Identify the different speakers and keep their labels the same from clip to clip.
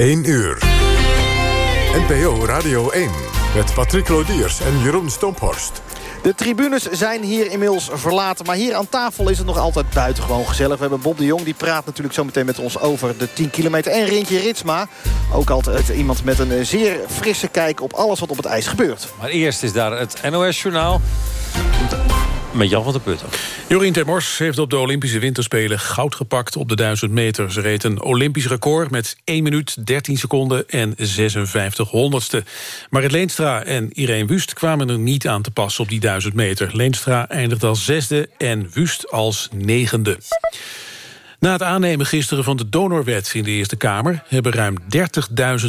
Speaker 1: 1 uur. NPO Radio 1 met Patrick Lodiers en Jeroen Stomphorst.
Speaker 2: De tribunes zijn hier inmiddels verlaten. Maar hier aan tafel is het nog altijd buitengewoon gezellig. We hebben Bob de Jong, die praat natuurlijk zo meteen met ons over de 10 kilometer. En Rintje Ritsma, ook altijd iemand met een zeer frisse kijk... op alles wat op het ijs gebeurt.
Speaker 3: Maar eerst is daar het NOS-journaal met Jan van der Putten.
Speaker 4: Jorien Termors heeft op de Olympische Winterspelen goud gepakt op de 1000 meter. Ze reed een Olympisch record met 1 minuut 13 seconden en 56 honderdste. Maar het Leenstra en Irene Wust kwamen er niet aan te passen op die 1000 meter. Leenstra eindigde als zesde en Wust als negende. Na het aannemen gisteren van de donorwet in de Eerste Kamer... hebben ruim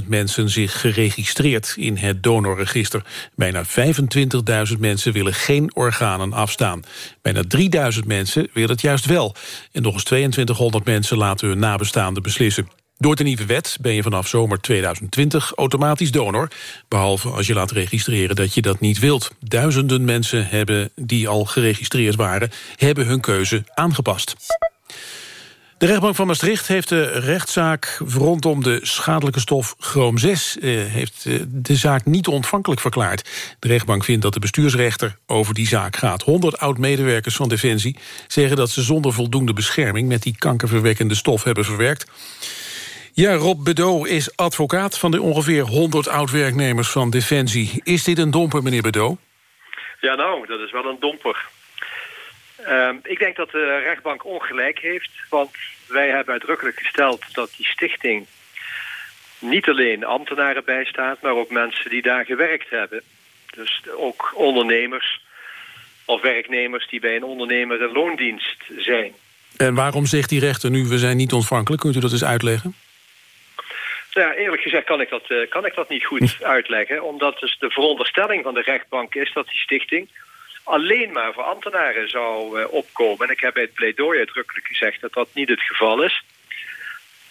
Speaker 4: 30.000 mensen zich geregistreerd in het donorregister. Bijna 25.000 mensen willen geen organen afstaan. Bijna 3.000 mensen willen het juist wel. En nog eens 2200 mensen laten hun nabestaanden beslissen. Door de nieuwe wet ben je vanaf zomer 2020 automatisch donor. Behalve als je laat registreren dat je dat niet wilt. Duizenden mensen hebben die al geregistreerd waren... hebben hun keuze aangepast. De rechtbank van Maastricht heeft de rechtszaak rondom de schadelijke stof chroom 6... Eh, heeft eh, de zaak niet ontvankelijk verklaard. De rechtbank vindt dat de bestuursrechter over die zaak gaat. 100 oud-medewerkers van Defensie zeggen dat ze zonder voldoende bescherming... met die kankerverwekkende stof hebben verwerkt. Ja, Rob Bedeau is advocaat van de ongeveer 100 oud-werknemers van Defensie. Is dit een domper, meneer Bedeau?
Speaker 5: Ja, nou, dat is wel een domper. Ehm, ik denk dat de rechtbank ongelijk heeft, want wij hebben uitdrukkelijk gesteld dat die stichting niet alleen ambtenaren bijstaat, maar ook mensen die daar gewerkt hebben. Dus ook ondernemers of werknemers die bij een ondernemer in loondienst zijn.
Speaker 4: En waarom zegt die rechter nu, we zijn niet ontvankelijk? Kunt u dat eens uitleggen?
Speaker 5: Nou ja, eerlijk gezegd kan ik dat, uh, kan ik dat niet goed hm. uitleggen. Omdat dus de veronderstelling van de rechtbank is dat die stichting alleen maar voor ambtenaren zou uh, opkomen. En ik heb bij het pleidooi uitdrukkelijk gezegd dat dat niet het geval is.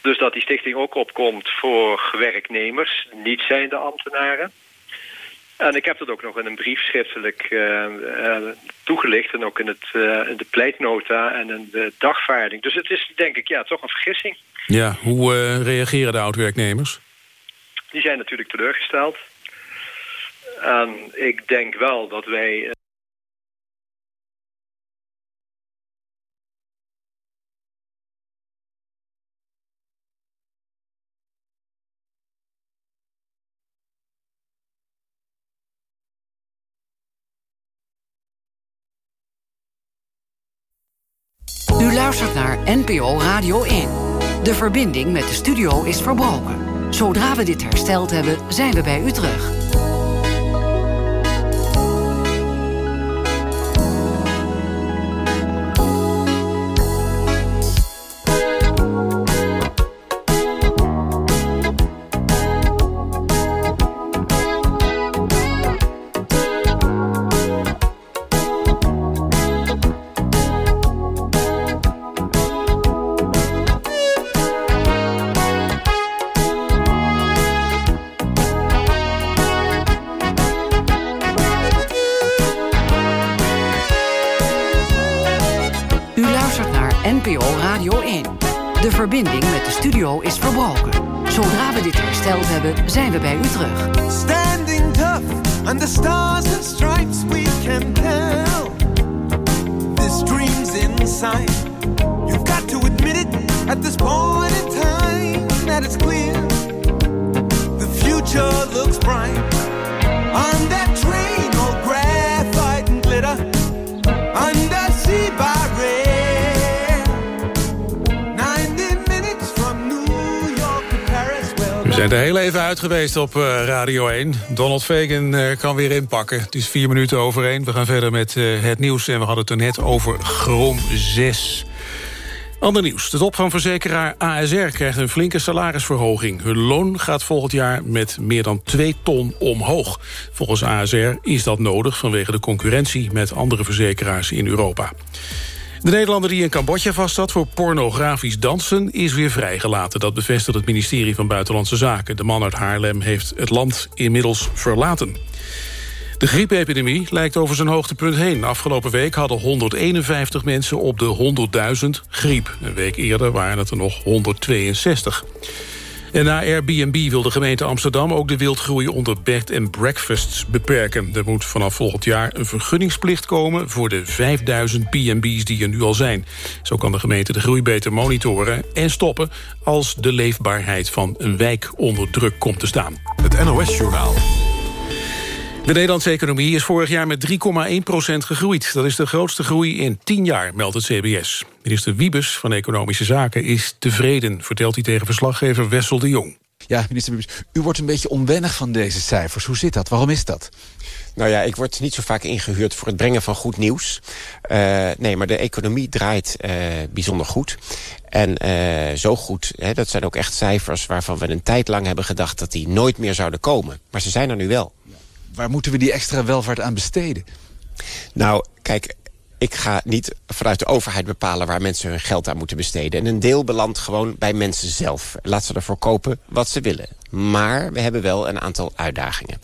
Speaker 5: Dus dat die stichting ook opkomt voor werknemers, niet zijnde ambtenaren. En ik heb dat ook nog in een brief schriftelijk uh, uh, toegelicht... en ook in, het, in de pleitnota en in de dagvaarding. Dus het is denk ik ja, toch een vergissing.
Speaker 4: Ja, hoe reageren de oud-werknemers?
Speaker 5: Die zijn natuurlijk teleurgesteld. En ik denk wel dat wij...
Speaker 6: luistert naar NPO Radio 1. De verbinding met de studio is verbroken. Zodra we dit hersteld hebben, zijn we bij u terug. Is verbroken. Zodra we dit hersteld hebben, zijn we bij u terug.
Speaker 7: Standing tough under stars and stripes we can tell. This dream's inside. You've got to admit it at this point in time that it's clear. The future looks bright. On that train, all graphite
Speaker 4: zijn er heel even uit geweest op uh, Radio 1. Donald Fagan uh, kan weer inpakken. Het is vier minuten over één. We gaan verder met uh, het nieuws. En we hadden het er net over Chroom 6. Ander nieuws. De top van verzekeraar ASR krijgt een flinke salarisverhoging. Hun loon gaat volgend jaar met meer dan 2 ton omhoog. Volgens ASR is dat nodig vanwege de concurrentie... met andere verzekeraars in Europa. De Nederlander die in Cambodja vastzat voor pornografisch dansen... is weer vrijgelaten. Dat bevestigt het ministerie van Buitenlandse Zaken. De man uit Haarlem heeft het land inmiddels verlaten. De griepepidemie lijkt over zijn hoogtepunt heen. Afgelopen week hadden 151 mensen op de 100.000 griep. Een week eerder waren het er nog 162. En na Airbnb wil de gemeente Amsterdam ook de wildgroei onder bed and breakfasts beperken. Er moet vanaf volgend jaar een vergunningsplicht komen voor de 5000 B&B's die er nu al zijn. Zo kan de gemeente de groei beter monitoren en stoppen als de leefbaarheid van een wijk onder druk komt te staan.
Speaker 1: Het NOS-journaal.
Speaker 4: De Nederlandse economie is vorig jaar met 3,1% gegroeid. Dat is de grootste groei in 10 jaar, meldt het CBS. Minister Wiebes van Economische Zaken is tevreden... vertelt hij tegen verslaggever Wessel de Jong.
Speaker 8: Ja, minister Wiebes, u wordt een beetje onwennig van deze cijfers. Hoe zit dat? Waarom is dat?
Speaker 9: Nou ja, ik word niet zo vaak ingehuurd voor het brengen van goed nieuws. Uh, nee, maar de economie draait uh, bijzonder goed. En uh, zo goed, hè, dat zijn ook echt cijfers waarvan we een tijd lang hebben gedacht... dat die nooit meer zouden komen. Maar ze zijn er nu wel.
Speaker 8: Waar moeten we die extra welvaart aan besteden?
Speaker 9: Nou, kijk, ik ga niet vanuit de overheid bepalen waar mensen hun geld aan moeten besteden. En een deel belandt gewoon bij mensen zelf. Laat ze ervoor kopen wat ze willen. Maar we hebben wel een aantal uitdagingen.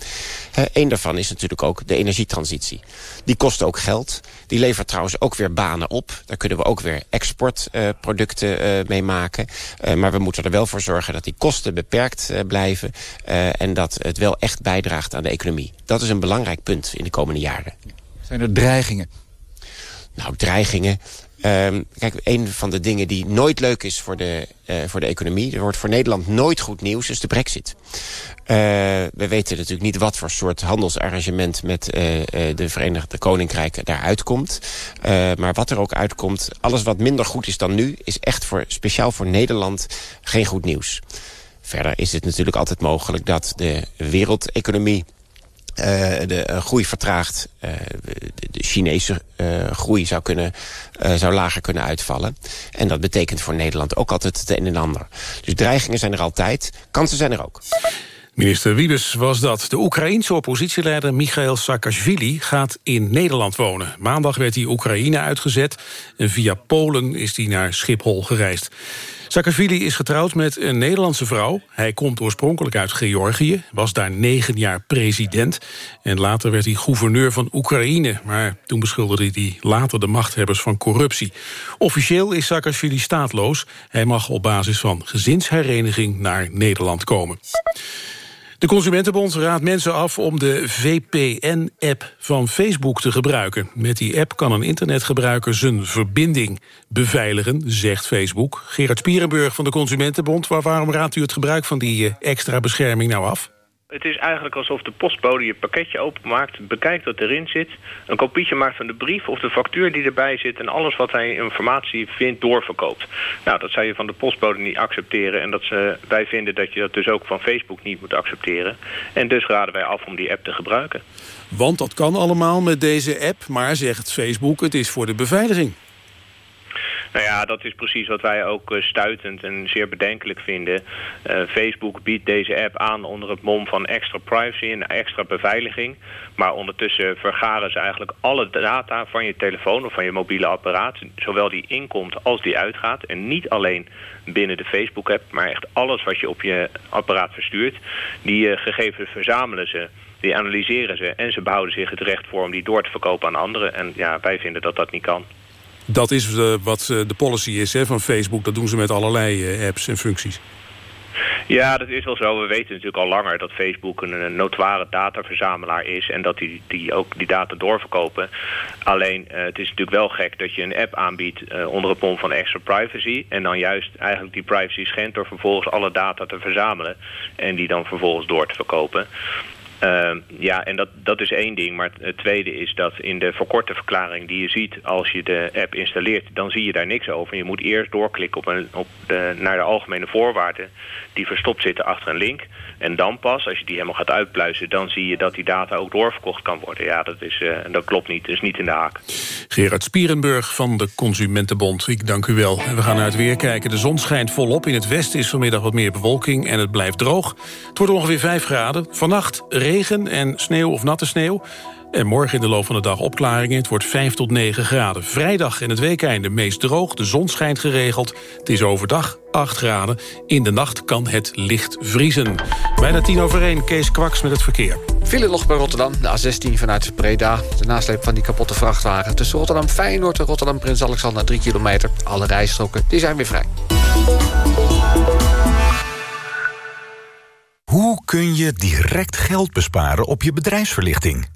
Speaker 9: Eén daarvan is natuurlijk ook de energietransitie. Die kost ook geld. Die levert trouwens ook weer banen op. Daar kunnen we ook weer exportproducten uh, uh, mee maken. Maar we moeten er wel voor zorgen dat die kosten beperkt blijven. en dat het wel echt bijdraagt aan de economie. Dat is een belangrijk punt in de komende jaren.
Speaker 8: Zijn er dreigingen?
Speaker 9: Nou, dreigingen. Um, kijk, een van de dingen die nooit leuk is voor de, uh, voor de economie... er wordt voor Nederland nooit goed nieuws, is de brexit. Uh, we weten natuurlijk niet wat voor soort handelsarrangement... met uh, de Verenigde Koninkrijk daaruit komt. maar wat er ook uitkomt, alles wat minder goed is dan nu... is echt voor, speciaal voor Nederland geen goed nieuws. Verder is het natuurlijk altijd mogelijk dat de wereldeconomie... Uh, de uh, groei vertraagt. Uh, de, Chinese groei zou, kunnen, zou lager kunnen uitvallen. En dat betekent voor Nederland ook altijd het een en ander. Dus dreigingen zijn er altijd, kansen zijn er ook.
Speaker 4: Minister Wiebes was dat. De Oekraïense oppositieleider Michail Saakashvili gaat in Nederland wonen. Maandag werd hij Oekraïne uitgezet en via Polen is hij naar Schiphol gereisd. Saakashvili is getrouwd met een Nederlandse vrouw. Hij komt oorspronkelijk uit Georgië, was daar negen jaar president... en later werd hij gouverneur van Oekraïne... maar toen beschuldigde hij later de machthebbers van corruptie. Officieel is Saakashvili staatloos. Hij mag op basis van gezinshereniging naar Nederland komen. De Consumentenbond raadt mensen af om de VPN-app van Facebook te gebruiken. Met die app kan een internetgebruiker zijn verbinding beveiligen, zegt Facebook. Gerard Spierenburg van de Consumentenbond, waarom raadt u het gebruik van die eh, extra bescherming nou af?
Speaker 10: Het is eigenlijk alsof de postbode je pakketje openmaakt, bekijkt wat erin zit, een kopietje maakt van de brief of de factuur die erbij zit en alles wat hij informatie vindt doorverkoopt. Nou, dat zou je van de postbode niet accepteren en dat ze, wij vinden dat je dat dus ook van Facebook niet moet accepteren. En dus raden wij af om die app te gebruiken.
Speaker 4: Want dat kan allemaal met deze app, maar zegt Facebook, het is voor de beveiliging.
Speaker 10: Nou ja, dat is precies wat wij ook uh, stuitend en zeer bedenkelijk vinden. Uh, Facebook biedt deze app aan onder het mom van extra privacy en extra beveiliging. Maar ondertussen vergaren ze eigenlijk alle data van je telefoon of van je mobiele apparaat. Zowel die inkomt als die uitgaat. En niet alleen binnen de Facebook-app, maar echt alles wat je op je apparaat verstuurt. Die uh, gegevens verzamelen ze die analyseren ze en ze behouden zich het recht voor om die door te verkopen aan anderen. En ja, wij vinden dat dat niet kan.
Speaker 4: Dat is uh, wat uh, de policy is hè, van Facebook. Dat doen ze met allerlei uh, apps en functies.
Speaker 10: Ja, dat is wel zo. We weten natuurlijk al langer dat Facebook een, een notoire dataverzamelaar is... en dat die, die ook die data doorverkopen. Alleen, het is natuurlijk wel gek dat je een app aanbiedt... onder het mom van extra privacy... en dan juist eigenlijk die privacy schendt... door vervolgens alle data te verzamelen... en die dan vervolgens door te verkopen. Uh, ja, en dat, dat is één ding. Maar het tweede is dat in de verkorte verklaring die je ziet als je de app installeert, dan zie je daar niks over. Je moet eerst doorklikken op, een, op de, naar de algemene voorwaarden die verstopt zitten achter een link. En dan pas, als je die helemaal gaat uitpluizen, dan zie je dat die data ook doorverkocht kan worden. Ja, dat, is, uh, dat klopt niet. Dat is niet in de haak.
Speaker 4: Gerard Spierenburg van de Consumentenbond. Ik dank u wel. We gaan naar het weer kijken. De zon schijnt volop. In het westen is vanmiddag wat meer bewolking en het blijft droog. Het wordt ongeveer 5 graden. Vannacht regen en sneeuw of natte sneeuw. En morgen in de loop van de dag opklaringen. Het wordt 5 tot 9 graden. Vrijdag en het weekeinde meest droog. De zon schijnt geregeld. Het is overdag 8 graden. In de nacht kan het licht vriezen. Bijna 10 over 1. Kees Kwaks met het verkeer.
Speaker 11: File nog bij Rotterdam. De A16 vanuit Breda. De nasleep van die kapotte vrachtwagen. Tussen Rotterdam Feyenoord en Rotterdam Prins Alexander 3 kilometer. Alle rijstroken die zijn weer vrij.
Speaker 12: Hoe kun je direct geld besparen op je bedrijfsverlichting?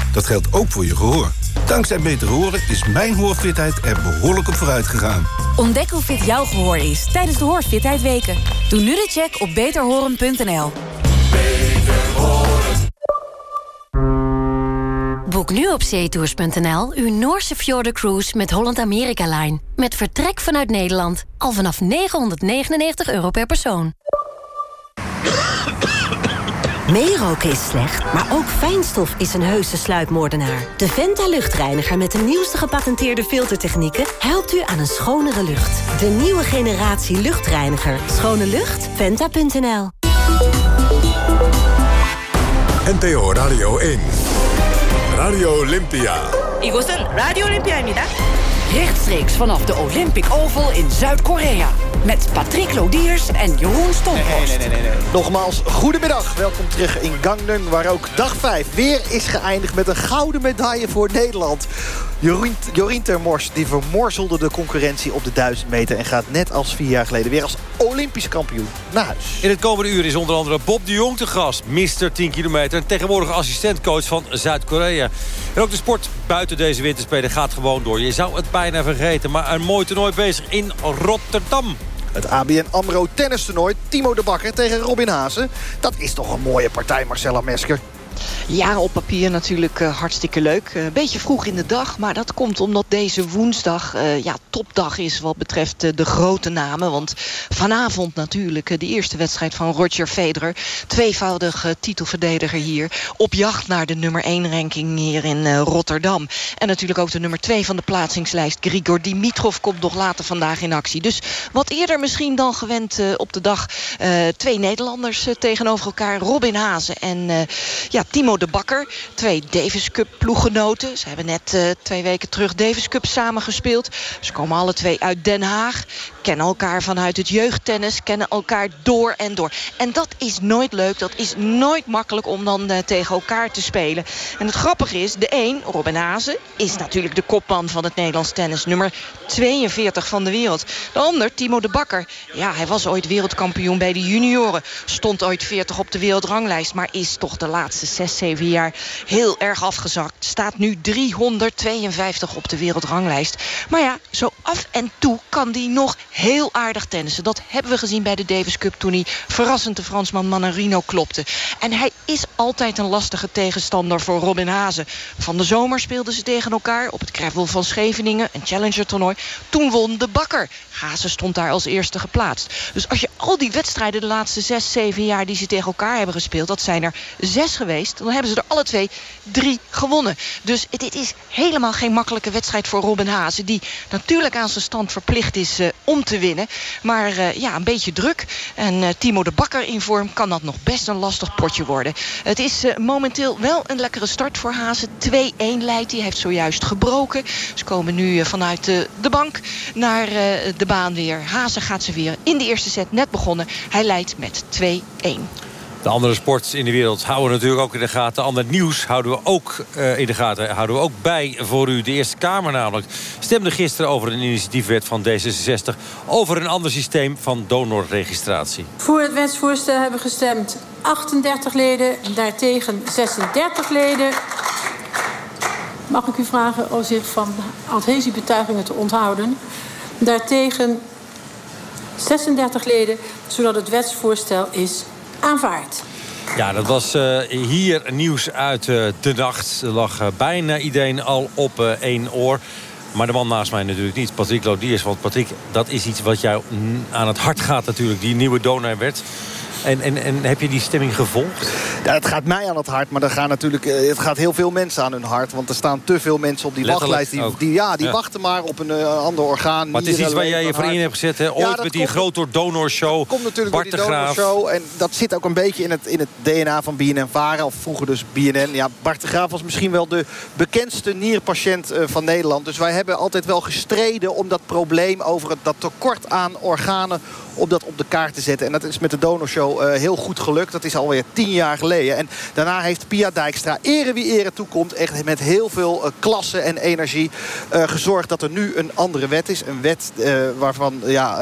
Speaker 13: Dat geldt ook voor je gehoor. Dankzij Beter Horen is mijn hoorfitheid er behoorlijk op vooruit gegaan.
Speaker 14: Ontdek hoe fit jouw gehoor is tijdens de Hoorfitheid Weken. Doe nu de check op beterhoren.nl.
Speaker 15: Boek nu op zeetours.nl uw Noorse Cruise met Holland America Line. Met vertrek vanuit Nederland. Al vanaf 999 euro per persoon.
Speaker 16: Meeroken is slecht, maar ook fijnstof is een heuse sluipmoordenaar. De Venta luchtreiniger met de nieuwste gepatenteerde filtertechnieken... helpt u aan een schonere lucht. De nieuwe generatie luchtreiniger. Schone lucht? Venta.nl
Speaker 1: NTO Radio 1. Radio Olympia.
Speaker 6: 이곳은 라디오 올림피아입니다. Rechtstreeks vanaf de Olympic Oval in Zuid-Korea. Met Patrick Lodiers en Jeroen Stomphorst.
Speaker 2: Nee, nee, nee, nee, nee. Nogmaals, goedemiddag. Welkom terug in Gangneung, waar ook dag 5 weer is geëindigd... met een gouden medaille voor Nederland. Jorien, Jorien Termors die vermorzelde de concurrentie op de 1000 meter... en gaat net als vier jaar geleden weer als Olympisch kampioen naar huis.
Speaker 3: In het komende uur is onder andere Bob de Jong te gast. Mister 10 kilometer en tegenwoordig assistentcoach van Zuid-Korea. En ook de sport buiten deze winterspelen gaat gewoon door. Je zou het vergeten, maar een mooi toernooi bezig in Rotterdam.
Speaker 2: Het ABN AMRO tennistoernooi. Timo de Bakker tegen Robin Hazen. Dat is toch een mooie partij, Marcella Mesker.
Speaker 17: Ja, op papier natuurlijk uh, hartstikke leuk. Een uh, beetje vroeg in de dag, maar dat komt omdat deze woensdag uh, ja, topdag is wat betreft de grote namen. Want vanavond natuurlijk de eerste wedstrijd van Roger Federer. Tweevoudig titelverdediger hier. Op jacht naar de nummer 1 ranking hier in Rotterdam. En natuurlijk ook de nummer 2 van de plaatsingslijst. Grigor Dimitrov komt nog later vandaag in actie. Dus wat eerder misschien dan gewend op de dag. twee Nederlanders tegenover elkaar. Robin Hazen en ja, Timo de Bakker. Twee Davis Cup ploeggenoten. Ze hebben net uh, twee weken terug Davis Cup samengespeeld. Ze komen alle twee uit Den Haag. Kennen elkaar vanuit het jeugdtennis. Kennen elkaar door en door. En dat is nooit leuk. Dat is nooit makkelijk om dan uh, tegen elkaar te spelen. En het grappige is, de een, Robin Hazen... is natuurlijk de kopman van het Nederlands tennis. Nummer 42 van de wereld. De ander, Timo de Bakker. Ja, hij was ooit wereldkampioen bij de junioren. Stond ooit 40 op de wereldranglijst. Maar is toch de laatste 6, 7 jaar heel erg afgezakt. Staat nu 352 op de wereldranglijst. Maar ja, zo af en toe kan die nog heel aardig tennissen. Dat hebben we gezien bij de Davis Cup toen hij verrassend de Fransman Manarino klopte. En hij is altijd een lastige tegenstander voor Robin Hazen. Van de zomer speelden ze tegen elkaar op het Gravel van Scheveningen. Een Challenger toernooi. Toen won de Bakker. Hazen stond daar als eerste geplaatst. Dus als je al die wedstrijden de laatste 6, 7 jaar die ze tegen elkaar hebben gespeeld. Dat zijn er zes geweest dan hebben ze er alle twee drie gewonnen. Dus dit is helemaal geen makkelijke wedstrijd voor Robin Hazen... die natuurlijk aan zijn stand verplicht is uh, om te winnen. Maar uh, ja, een beetje druk. En uh, Timo de Bakker in vorm kan dat nog best een lastig potje worden. Het is momenteel wel een lekkere start voor Hazen. 2-1 leidt, die heeft zojuist gebroken. Ze komen nu vanuit de bank naar de baan weer. Hazen gaat ze weer in de eerste set net begonnen. Hij leidt met 2-1.
Speaker 3: De andere sports in de wereld houden we natuurlijk ook in de gaten. Ander nieuws houden we ook uh, in de gaten. Houden we ook bij voor u. De Eerste Kamer namelijk stemde gisteren over een initiatiefwet van D66... over een ander systeem van donorregistratie.
Speaker 18: Voor het wetsvoorstel hebben gestemd 38 leden. Daartegen 36 leden. Mag ik u vragen om zich van adhesiebetuigingen te onthouden? Daartegen 36 leden, zodat het wetsvoorstel is
Speaker 3: Ja, dat was uh, hier nieuws uit uh, de nacht. Er lag uh, bijna iedereen al op één oor. Maar de man naast mij natuurlijk niet, Patrick Lodiers. Want Patrick, dat is iets wat jou aan het hart gaat natuurlijk. Die nieuwe donorwet. En, en, en heb je die stemming gevolgd?
Speaker 2: Ja, het gaat mij aan het hart, maar er gaan natuurlijk, eh, het gaat heel veel mensen aan hun hart. Want er staan te veel mensen op die wachtlijst. Die, die, ja, die wachten maar op een uh, ander orgaan.
Speaker 3: Maar het is iets waar jij je voor in hebt gezet. Hè? Ooit ja, met die grote donorshow.
Speaker 2: komt natuurlijk Bart door die donorshow. En dat zit ook een beetje in het, in het DNA van BNN-Varen. Of vroeger dus BNN. Ja, Bart de Graaf was misschien wel de bekendste nierpatiënt uh, van Nederland. Dus wij hebben altijd wel gestreden om dat probleem over het, dat tekort aan organen om dat op de kaart te zetten. En dat is met de donorshow uh, heel goed gelukt. Dat is alweer tien jaar geleden. En daarna heeft Pia Dijkstra, ere wie ere toekomt... echt met heel veel uh, klasse en energie uh, gezorgd dat er nu een andere wet is. Een wet waarvan, ja,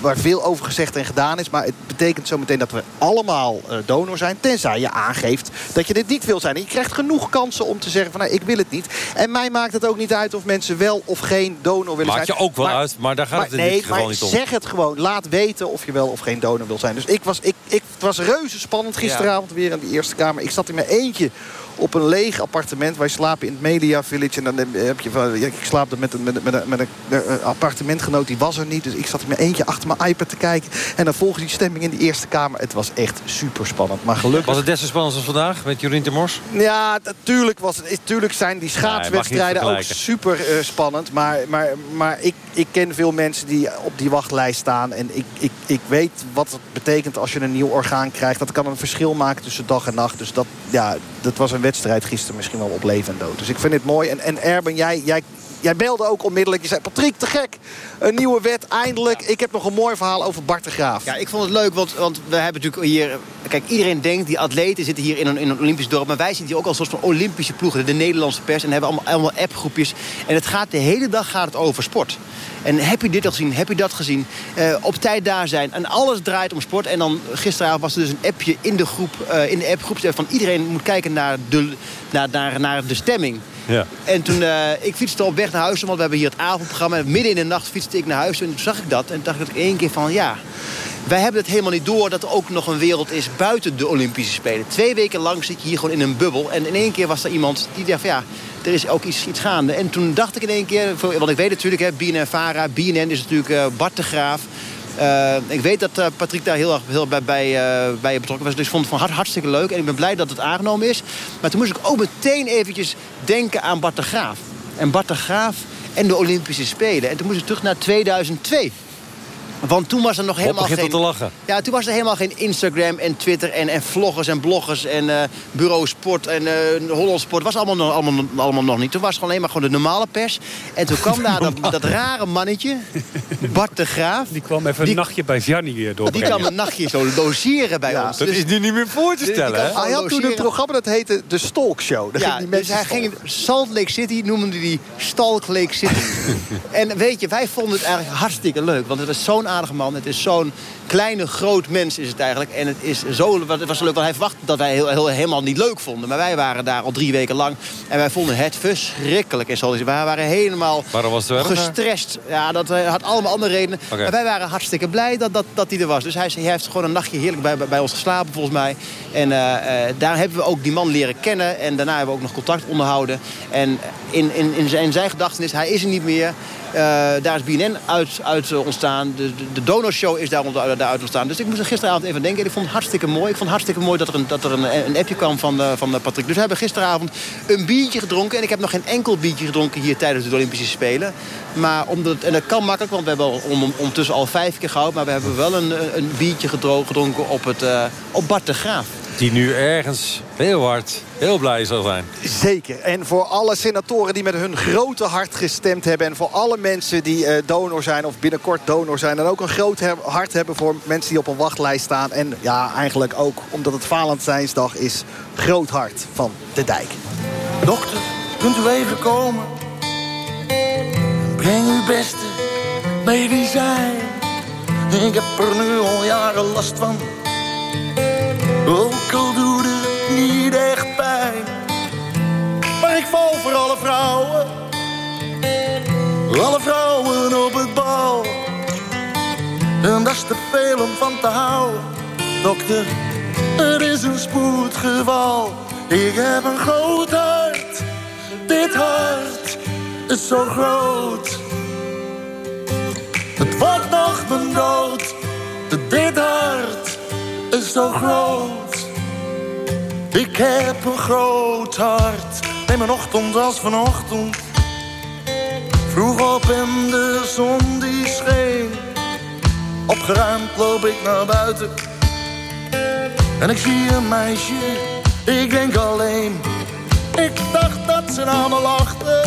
Speaker 2: waar veel over gezegd en gedaan is. Maar het betekent zometeen dat we allemaal donor zijn. Tenzij je aangeeft dat je dit niet wil zijn. En je krijgt genoeg kansen om te zeggen van... Nou, ik wil het niet. En mij maakt het ook niet uit of mensen wel of geen donor willen
Speaker 3: maakt
Speaker 2: zijn.
Speaker 3: Maakt je ook wel
Speaker 2: maar,
Speaker 3: uit, maar daar gaat
Speaker 2: maar,
Speaker 3: het in
Speaker 2: nee,
Speaker 3: dit geval
Speaker 2: maar
Speaker 3: niet om.
Speaker 2: zeg het gewoon. Laat weten of je wel of geen donor wil zijn. Dus ik was, ik, ik, het was reuze spannend gisteravond weer in de Eerste Kamer. Ik zat in mijn eentje op een leeg appartement. Wij slapen in het Media Village. En dan heb je van, ja, ik slaap met een, met, met, met een appartementgenoot. Die was er niet. Dus ik zat in mijn eentje achter mijn iPad te kijken. En dan volgens die stemming in de Eerste Kamer. Het was echt super spannend. Maar gelukkig...
Speaker 3: Was het des te spannend als vandaag met Jorien de Mors?
Speaker 2: Ja, natuurlijk, was het, natuurlijk zijn die schaatswedstrijden ook super uh, spannend. Maar, maar, maar ik, ik ken veel mensen die op die wachtlijst staan. En ik, ik, ik weet wat het betekent als je een nieuw orgaan krijgt. Dat kan een verschil maken tussen dag en nacht. Dus dat, ja, dat was een wedstrijd gisteren misschien wel op leven en dood. Dus ik vind het mooi. En, en Erben, jij, jij, jij belde ook onmiddellijk. Je zei, Patrick, te gek. Een nieuwe wet, eindelijk. Ik heb nog een mooi verhaal over Bart de Graaf.
Speaker 19: Ja, ik vond het leuk, want, want we hebben natuurlijk hier... Kijk, iedereen denkt, die atleten zitten hier in een, in een Olympisch dorp... maar wij zitten hier ook als een soort van Olympische ploegen. De Nederlandse pers. En hebben allemaal, allemaal appgroepjes. En het gaat, de hele dag gaat het over sport. En heb je dit al gezien? Heb je dat gezien? Uh, op tijd daar zijn. En alles draait om sport. En dan gisteravond was er dus een appje in de groep, uh, in de appgroep van iedereen moet kijken naar de, naar, naar, naar de stemming.
Speaker 3: Ja.
Speaker 19: En toen, uh, ik fietste op weg naar huis, want we hebben hier het avondprogramma. En midden in de nacht fietste ik naar huis en toen zag ik dat. En toen dacht ik één keer van, ja, wij hebben het helemaal niet door dat er ook nog een wereld is buiten de Olympische Spelen. Twee weken lang zit je hier gewoon in een bubbel. En in één keer was er iemand die dacht van, ja, er is ook iets, iets gaande. En toen dacht ik in één keer, want ik weet natuurlijk, hè, BNN Vara, BNN is natuurlijk uh, Bart de Graaf. Uh, ik weet dat uh, Patrick daar heel erg heel bij, bij, uh, bij betrokken was. Dus ik vond het van hart, hartstikke leuk. En ik ben blij dat het aangenomen is. Maar toen moest ik ook meteen eventjes denken aan Bart de Graaf. En Bart de Graaf en de Olympische Spelen. En toen moest ik terug naar 2002. Want toen was er nog helemaal
Speaker 3: geen...
Speaker 19: te
Speaker 3: lachen.
Speaker 19: Ja, toen was er helemaal geen Instagram en Twitter en, en vloggers en bloggers en uh, Bureau Sport en uh, Holland Sport. was allemaal nog, allemaal, allemaal nog niet. Toen was het gewoon alleen maar gewoon de normale pers. En toen kwam daar dat, dat, rare mannetje, Bart de Graaf.
Speaker 20: Die kwam even een nachtje bij Gianni weer doorbrengen.
Speaker 19: Die kwam een nachtje zo logeren bij
Speaker 3: ja,
Speaker 19: ons.
Speaker 3: Dat dus, is nu niet meer voor te stellen, hè?
Speaker 2: Hij had toen een programma dat heette De Stalk Show. Daar
Speaker 19: ja,
Speaker 2: die
Speaker 19: dus hij ging Salt Lake City, noemde die Stalk Lake City. en weet je, wij vonden het eigenlijk hartstikke leuk. Want het was zo'n aardige man. Het is zo'n kleine, groot mens is het eigenlijk. En het, is zo, het was zo leuk, want hij verwachtte dat wij heel, heel, helemaal niet leuk vonden. Maar wij waren daar al drie weken lang. En wij vonden het verschrikkelijk in Wij waren helemaal
Speaker 3: was
Speaker 19: gestrest. Ja, dat had allemaal andere redenen. Okay. Maar wij waren hartstikke blij dat, dat, dat hij er was. Dus hij, hij heeft gewoon een nachtje heerlijk bij, bij ons geslapen, volgens mij. En uh, uh, daar hebben we ook die man leren kennen. En daarna hebben we ook nog contact onderhouden. En in, in, in zijn, zijn gedachtenis, hij is er niet meer. Uh, daar is BNN uit, uit ontstaan. De, de, de donorshow is daar uh, Dus ik moest er gisteravond even denken. Ik vond het hartstikke mooi. Ik vond het hartstikke mooi dat er een, dat er een, een appje kwam van, uh, van Patrick. Dus we hebben gisteravond een biertje gedronken. En ik heb nog geen enkel biertje gedronken hier tijdens de Olympische Spelen. Maar omdat, en dat kan makkelijk, want we hebben om, ondertussen al vijf keer gehouden. Maar we hebben wel een, een biertje gedronken op, het, uh, op Bart de Graaf.
Speaker 3: Die nu ergens heel hard, heel blij zal zijn.
Speaker 2: Zeker. En voor alle senatoren die met hun grote hart gestemd hebben... en voor alle mensen die uh, donor zijn of binnenkort donor zijn... en ook een groot hart hebben voor mensen die op een wachtlijst staan. En ja, eigenlijk ook omdat het Valentijnsdag is... groot hart van de dijk.
Speaker 21: Dokter, kunt u even komen? Breng uw beste medicijn. Ik heb er nu al jaren last van. Ook al doet het niet echt pijn. Maar ik val voor alle vrouwen. Alle vrouwen op het bal. En dat is te veel om van te houden. Dokter, er is een spoedgeval. Ik heb een groot hart. Dit hart is zo groot. Het wordt nog mijn dood. Dit hart Ik heb een groot hart. Neem een ochtend als vanochtend. Vroeg op in de zon die scheen. Opgeruimd loop ik naar buiten. En ik zie een meisje, ik denk alleen. Ik dacht dat ze naar me lachte.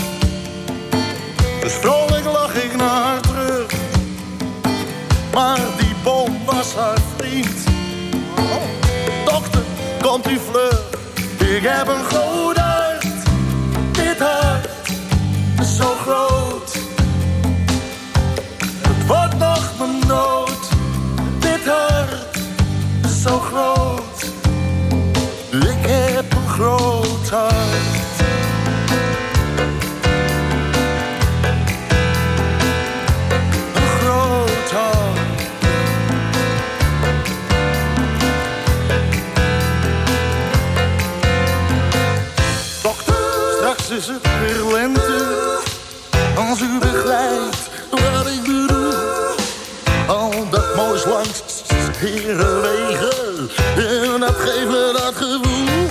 Speaker 21: Dus vrolijk lach ik naar haar terug. Maar die boom was haar vriend. Komt u vlug. Ik heb een groot hart. Dit hart is zo groot. Het wordt nog mijn dood. Dit hart is zo groot. Ik heb een groot hart. Is het weer lente. Als u begrijpt wat ik bedoel. Al dat moois langs herenwegen. En dat geeft me dat gevoel.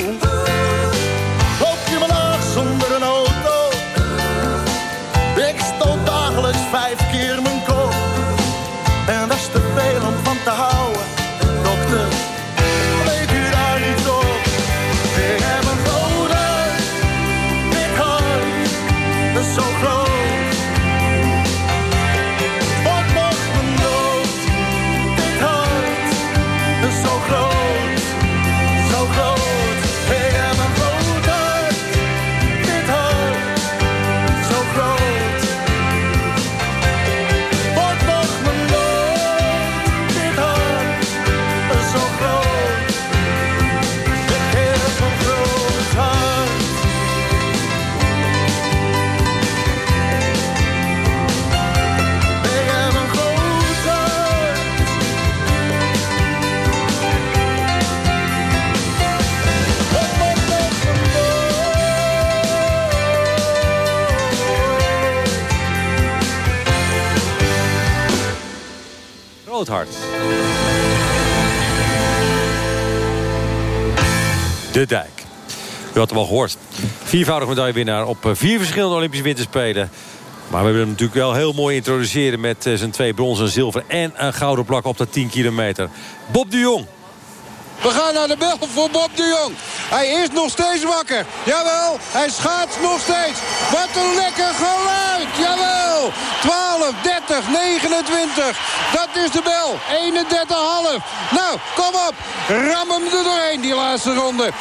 Speaker 3: De Dijk. U had hem al gehoord. Viervoudig medaillewinnaar op eh, vier verschillende Olympische Winterspelen. Maar we willen hem natuurlijk wel heel mooi introduceren... met eh, zijn twee brons en zilver en een gouden plak op de 10 kilometer. Bob de Jong.
Speaker 22: We gaan naar de bel voor Bob de Jong. Hij is nog steeds wakker. Jawel, hij schaatst nog steeds. Wat een lekker geluid. Jawel. 12, 30, 29. Dat is de bel. 31,5. Nou, kom op. Ram hem er doorheen, die laatste ronde. 13-01.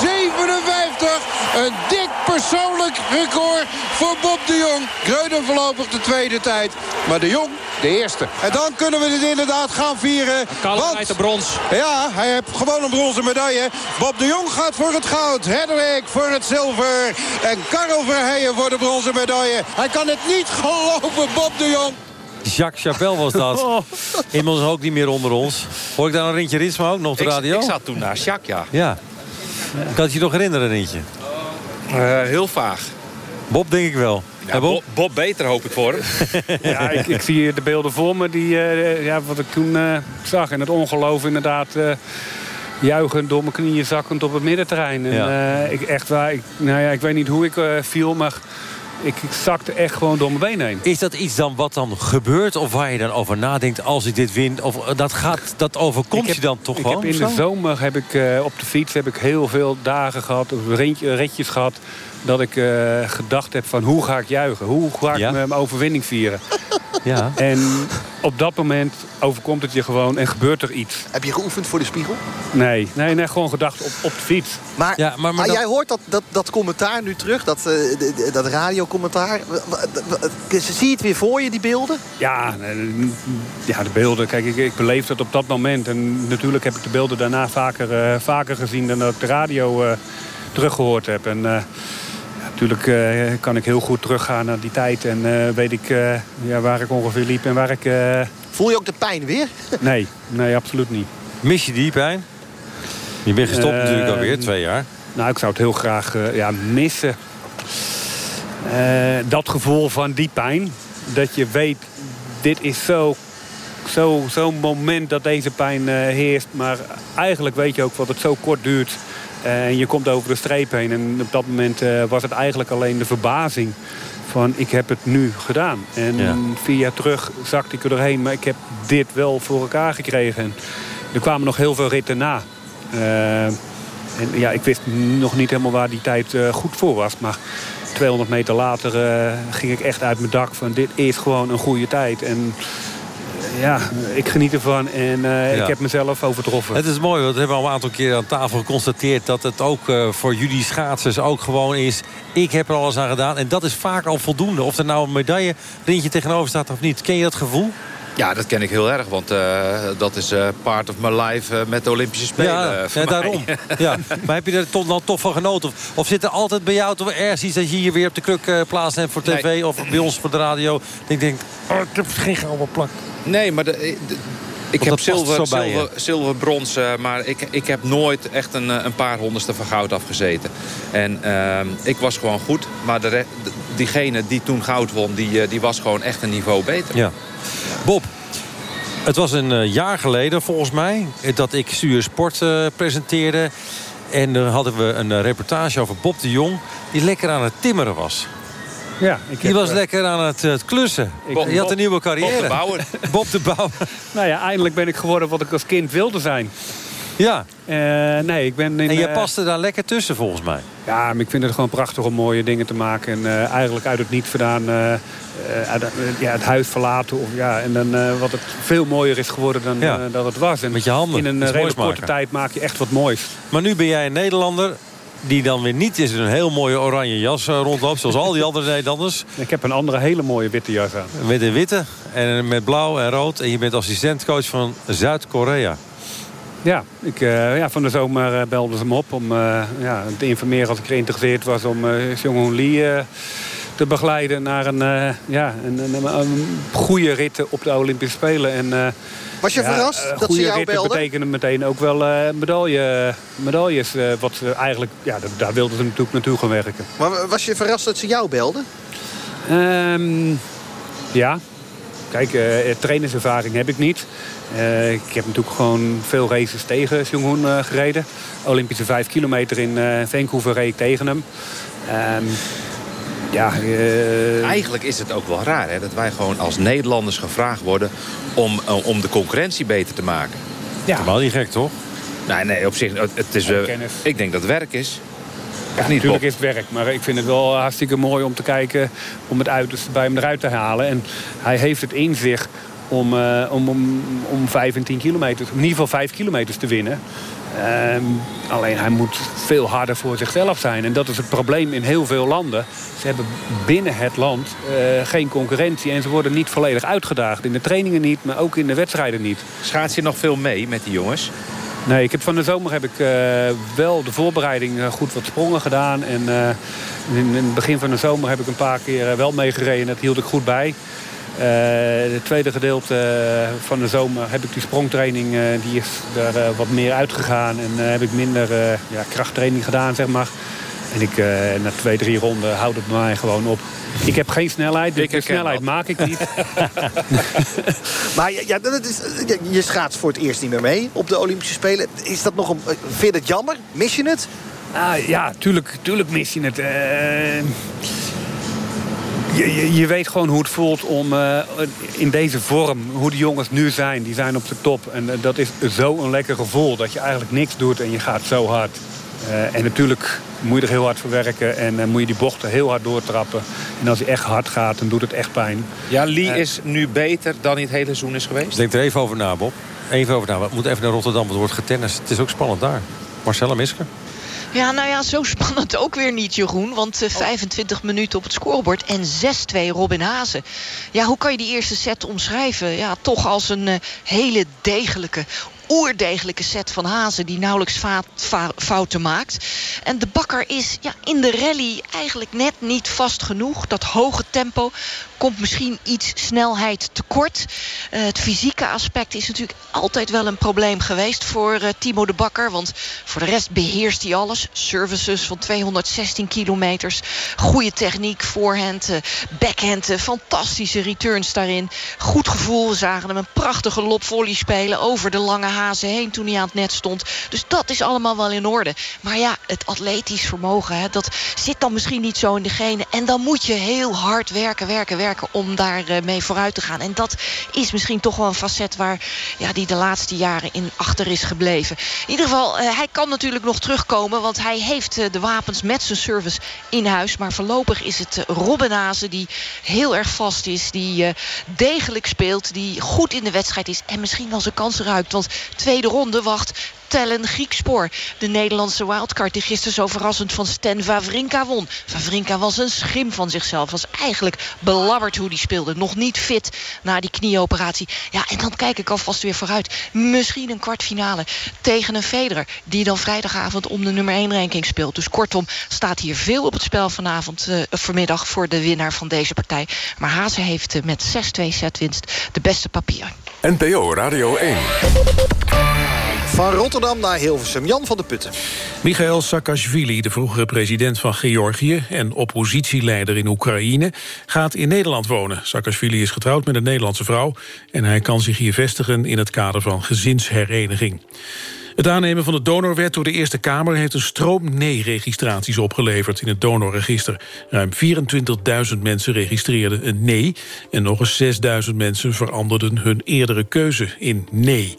Speaker 22: 57. Een dik persoonlijk record voor Bob de Jong. Kreuden voorlopig de tweede tijd. Maar de Jong de eerste. En dan kunnen we dit inderdaad gaan vieren.
Speaker 23: Kalle de brons.
Speaker 22: Ja, hij heeft gewoon een bronzen medaille. Bob de Jong gaat voor het goud. Hedwig voor het zilver. En Karel Verheijen voor de bronzen medaille. Hij kan het niet geloven, Bob de Jong.
Speaker 3: Jacques Chapelle was dat. Inmiddels ook niet meer onder ons. Hoor ik daar een Rintje Ritsma ook nog op de
Speaker 11: Ik,
Speaker 3: radio?
Speaker 11: ik zat toen naar Jacques, ja.
Speaker 3: Ja. Kan het je nog herinneren, Rintje?
Speaker 11: Eh, heel vaag.
Speaker 3: Bob denk ik wel.
Speaker 23: Ja, Bob, Bob beter hoop ik voor hem.
Speaker 20: ja, ik, ik, zie de beelden voor me die, uh, ja, wat ik toen uh, zag. En het ongeloof inderdaad... Uh, juichend door mijn knieën zakkend op het middenterrein. En, ja. ik, echt waar, ik, nou ja, ik weet niet hoe ik viel, maar ik, ik zakte echt gewoon door mijn benen heen.
Speaker 3: Is dat iets dan wat dan gebeurt of waar je dan over nadenkt als ik dit win? Of dat, gaat, dat overkomt
Speaker 20: heb,
Speaker 3: je dan toch?
Speaker 20: Heb in de zomer heb ik uh, op de fiets heb ik heel veel dagen gehad, ritjes gehad dat ik uh, gedacht heb van hoe ga ik juichen? Hoe ga ik ja? mijn overwinning vieren? Ja. En op dat moment overkomt het je gewoon en gebeurt er iets.
Speaker 2: Heb je geoefend voor de spiegel?
Speaker 20: Nee, nee, nee gewoon gedacht op, op de fiets.
Speaker 2: Maar, ja, maar, maar, maar jij hoort dat, dat, dat commentaar nu terug, dat, uh, dat radiocommentaar. Zie je het weer voor je, die beelden?
Speaker 20: Ja, ja de beelden. Kijk, ik, ik beleef dat op dat moment. En natuurlijk heb ik de beelden daarna vaker, uh, vaker gezien dan dat ik de radio uh, teruggehoord heb. En, Natuurlijk uh, kan ik heel goed teruggaan naar die tijd. En uh, weet ik uh, ja, waar ik ongeveer liep en waar ik...
Speaker 2: Voel je ook de pijn weer?
Speaker 20: nee, nee, absoluut niet.
Speaker 3: Mis je die pijn? Je bent gestopt natuurlijk alweer, twee jaar.
Speaker 20: Nou, ik zou het heel graag ja, missen. dat gevoel van die pijn. Dat je weet, dit is zo zo'n zo moment dat deze pijn heerst. Maar eigenlijk weet je ook wat het zo kort duurt. En je komt over de streep heen. En op dat moment uh, was het eigenlijk alleen de verbazing van ik heb het nu gedaan. En ja. vier jaar terug zakte ik er doorheen. Maar ik heb dit wel voor elkaar gekregen. En er kwamen nog heel veel ritten na. Uh, en ja, ik wist nog niet helemaal waar die tijd uh, goed voor was. Maar 200 meter later ging ik echt uit mijn dak van dit is gewoon een goede tijd. En ja, ik geniet ervan en uh, ja. ik heb mezelf overtroffen.
Speaker 3: Het is mooi, want we hebben al een aantal keer aan tafel geconstateerd... dat het ook uh, voor jullie schaatsers ook gewoon is... ik heb er alles aan gedaan en dat is vaak al voldoende. Of er nou een medaille rintje tegenover staat of niet. Ken je dat gevoel?
Speaker 23: Ja, dat ken ik heel erg, want uh, dat is uh, part of my life uh, met de Olympische Spelen.
Speaker 3: Ja, ja daarom. ja. Maar heb je er toch, dan toch van genoten? Of, of zit er altijd bij jou toch ergens iets dat je hier weer op de kruk plaatst voor tv nee. of bij ons voor de radio? Ik denk, oh, ik heb geen gouden plak.
Speaker 23: Nee, maar de, de, ik heb zilver, zilver, zilver, brons, maar ik, ik heb nooit echt een, een paar honderdste van goud afgezeten. En ehm, ik was gewoon goed, maar de, diegene die toen goud won, die, die was gewoon echt een niveau beter.
Speaker 3: Ja. Bob, het was een jaar geleden volgens mij dat ik Stuur Sport uh, presenteerde. En dan hadden we een reportage over Bob de Jong die lekker aan het timmeren was.
Speaker 20: Ja,
Speaker 3: ik die was lekker aan het, het klussen.
Speaker 23: Bob,
Speaker 3: je had een nieuwe carrière.
Speaker 23: Bob de Bouwer.
Speaker 3: Bob de Bouwer.
Speaker 20: nou ja, eindelijk ben ik geworden wat ik als kind wilde zijn.
Speaker 3: Ja.
Speaker 20: Uh, nee, ik ben in,
Speaker 3: en jij paste daar lekker tussen volgens mij.
Speaker 20: Ja, maar ik vind het gewoon prachtig om mooie dingen te maken. En uh, eigenlijk uit het niet vandaan ja, het huis verlaten. Of, ja, en dan wat het veel mooier is geworden dan ja. dat het was. En
Speaker 3: Met je handen.
Speaker 20: In een redelijk korte tijd maak je echt wat moois.
Speaker 3: Maar nu ben jij een Nederlander die dan weer niet in een heel mooie oranje jas rondloopt. Zoals al die andere Nederlanders.
Speaker 20: Ik heb een andere hele mooie witte jas aan.
Speaker 3: Met een witte en met blauw en rood. En je bent assistentcoach van Zuid-Korea.
Speaker 20: Ja, ik, uh, ja, van de zomer uh, belden ze me op om uh, ja, te informeren als ik geïnteresseerd was om uh, Jong Lee te begeleiden naar een, ja, een, een, een, goede rit op de Olympische Spelen. En,
Speaker 2: was je
Speaker 20: ja,
Speaker 2: verrast dat ze jou belden?
Speaker 20: betekenen meteen ook wel medaille, medailles. wat ze eigenlijk, ja, daar wilden ze natuurlijk naartoe gaan werken.
Speaker 2: Maar was je verrast dat ze jou belden?
Speaker 20: Um, ja, Kijk, uh, trainerservaring heb ik niet. Uh, ik heb natuurlijk gewoon veel races tegen Jong uh, gereden. Olympische 5 kilometer in Vancouver reed ik tegen hem. Ja,
Speaker 23: Eigenlijk is het ook wel raar hè, dat wij gewoon als Nederlanders gevraagd worden... om, om de concurrentie beter te maken.
Speaker 3: Ja. Helemaal niet gek, toch?
Speaker 23: Nee, nee op zich, het is, ik denk dat het werk is.
Speaker 20: Ja, natuurlijk is het werk. Maar ik vind het wel hartstikke mooi om te kijken... om het uiterste bij hem eruit te halen. En hij heeft het in zich om, uh, om, om, om 5 en 10 kilometer... in ieder geval 5 kilometers te winnen. Um, alleen hij moet veel harder voor zichzelf zijn. En dat is het probleem in heel veel landen. Ze hebben binnen het land uh, geen concurrentie. En ze worden niet volledig uitgedaagd. In de trainingen niet, maar ook in de wedstrijden niet.
Speaker 23: Schaats je nog veel mee met die jongens?
Speaker 20: Nee, ik heb van de zomer heb ik uh, wel de voorbereiding uh, goed wat sprongen gedaan. En in, in, het begin van de zomer heb ik een paar keer wel meegereden. Dat hield ik goed bij. Het tweede gedeelte van de zomer heb ik die sprongtraining, die is er wat meer uitgegaan. En heb ik minder ja, krachttraining gedaan, zeg maar. En ik, uh, na twee, drie ronden houdt het bij mij gewoon op. Ik heb geen snelheid, dus de snelheid maak ik niet.
Speaker 2: maar ja, dat is, je schaats voor het eerst niet meer mee op de Olympische Spelen. Is dat nog een, vind je het jammer? Mis je het?
Speaker 20: Ah, ja, tuurlijk, tuurlijk mis je het. Uh, je, je, je, weet gewoon hoe het voelt om uh, in deze vorm, hoe de jongens nu zijn. Die zijn op de top. En uh, dat is zo'n lekker gevoel dat je eigenlijk niks doet en je gaat zo hard. Uh, en natuurlijk moet je er heel hard voor werken en moet je die bochten heel hard doortrappen. En als hij echt hard gaat, dan doet het echt pijn.
Speaker 23: Ja, Lee is nu beter dan hij het hele seizoen is geweest.
Speaker 3: Denk er even over na, Bob. Even over na. We moeten even naar Rotterdam, het wordt getennist. Het is ook spannend daar. Marcella Misker.
Speaker 17: Ja, nou ja, zo spannend ook weer niet, Jeroen. Want uh, 25 oh. minuten op het scorebord en 6-2 Robin Hazen. Ja, hoe kan je die eerste set omschrijven? Ja, toch als een uh, hele degelijke, oerdegelijke set van Hazen... die nauwelijks fouten maakt. En de bakker is ja, in de rally eigenlijk net niet vast genoeg. Dat hoge tempo komt misschien iets snelheid tekort. Uh, het fysieke aspect is natuurlijk altijd wel een probleem geweest voor uh, Timo de Bakker. Want voor de rest beheerst hij alles. Services van 216 kilometers. Goede techniek, voorhand, uh, backhand. fantastische returns daarin. Goed gevoel. We zagen hem een prachtige lopvolley spelen over de lange hazen heen toen hij aan het net stond. Dus dat is allemaal wel in orde. Maar ja, het atletisch vermogen, hè, dat zit dan misschien niet zo in de genen. En dan moet je heel hard werken, werken, werken om daar uh, mee vooruit te gaan. En dat is misschien toch wel een facet waar ja, die de laatste jaren in achter is gebleven. In ieder geval, uh, hij kan natuurlijk nog terugkomen. Want hij heeft uh, de wapens met zijn service in huis. Maar voorlopig is het Robbenazen die heel erg vast is. Die degelijk speelt. Die goed in de wedstrijd is. En misschien wel zijn kansen ruikt. Want tweede ronde wacht tellen Griekspoor. De Nederlandse wildcard die gisteren zo verrassend van Sten Wawrinka won. Wawrinka was een schim van zichzelf. Was eigenlijk belabberd hoe die speelde. Nog niet fit na die knieoperatie. Ja, en dan kijk ik alvast weer vooruit. Misschien een kwartfinale tegen een Federer. Die dan vrijdagavond om de nummer 1 ranking speelt. Dus kortom staat hier veel op het spel vanavond, uh, vanmiddag voor de winnaar van deze partij. Maar Hazen heeft uh, met 6-2 setwinst de beste papieren.
Speaker 24: NPO Radio 1.
Speaker 2: Van Rotterdam naar Hilversum, Jan van de Putten.
Speaker 4: Michael Saakashvili, de vroegere president van Georgië... en oppositieleider in Oekraïne, gaat in Nederland wonen. Saakashvili is getrouwd met een Nederlandse vrouw... en hij kan zich hier vestigen in het kader van gezinshereniging. Het aannemen van de donorwet door de Eerste Kamer... heeft een stroom nee-registraties opgeleverd in het donorregister. Ruim 24.000 mensen registreerden een nee... en nog eens 6.000 mensen veranderden hun eerdere keuze in nee.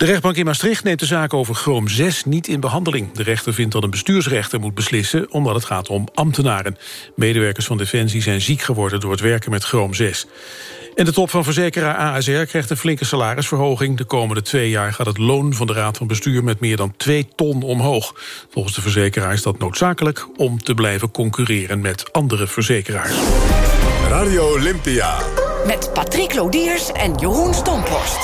Speaker 4: De rechtbank in Maastricht neemt de zaak over Chroom 6 niet in behandeling. De rechter vindt dat een bestuursrechter moet beslissen... omdat het gaat om ambtenaren. Medewerkers van Defensie zijn ziek geworden door het werken met Chroom 6. En de top van verzekeraar ASR krijgt een flinke salarisverhoging. De komende twee jaar gaat het loon van de Raad van Bestuur... met meer dan twee ton omhoog. Volgens de verzekeraar is dat noodzakelijk... om te blijven concurreren met andere verzekeraars.
Speaker 24: Radio Olympia.
Speaker 25: Met Patrick Lodiers en Jeroen Stomphorst.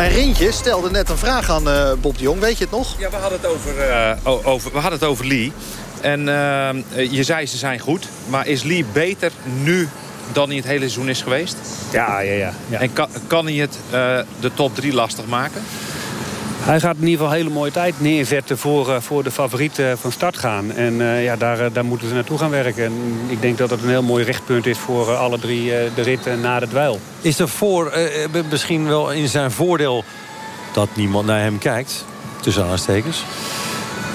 Speaker 2: En Rintje stelde net een vraag aan uh, Bob de Jong. Weet je het nog?
Speaker 23: Ja, we hadden het over, uh, over, we hadden het over Lee. En uh, je zei ze zijn goed. Maar is Lee beter nu dan hij het hele seizoen is geweest?
Speaker 20: Ja, ja, ja. ja.
Speaker 23: En kan, kan hij het de top 3 lastig maken?
Speaker 20: Hij gaat in ieder geval een hele mooie tijd neerzetten voor, uh, voor de favorieten van start gaan. En uh, ja, daar, daar moeten ze naartoe gaan werken. En ik denk dat het een heel mooi rechtpunt is voor alle drie de ritten na de dweil.
Speaker 3: Is er voor misschien wel in zijn voordeel dat niemand naar hem kijkt? Tussen aanstekens.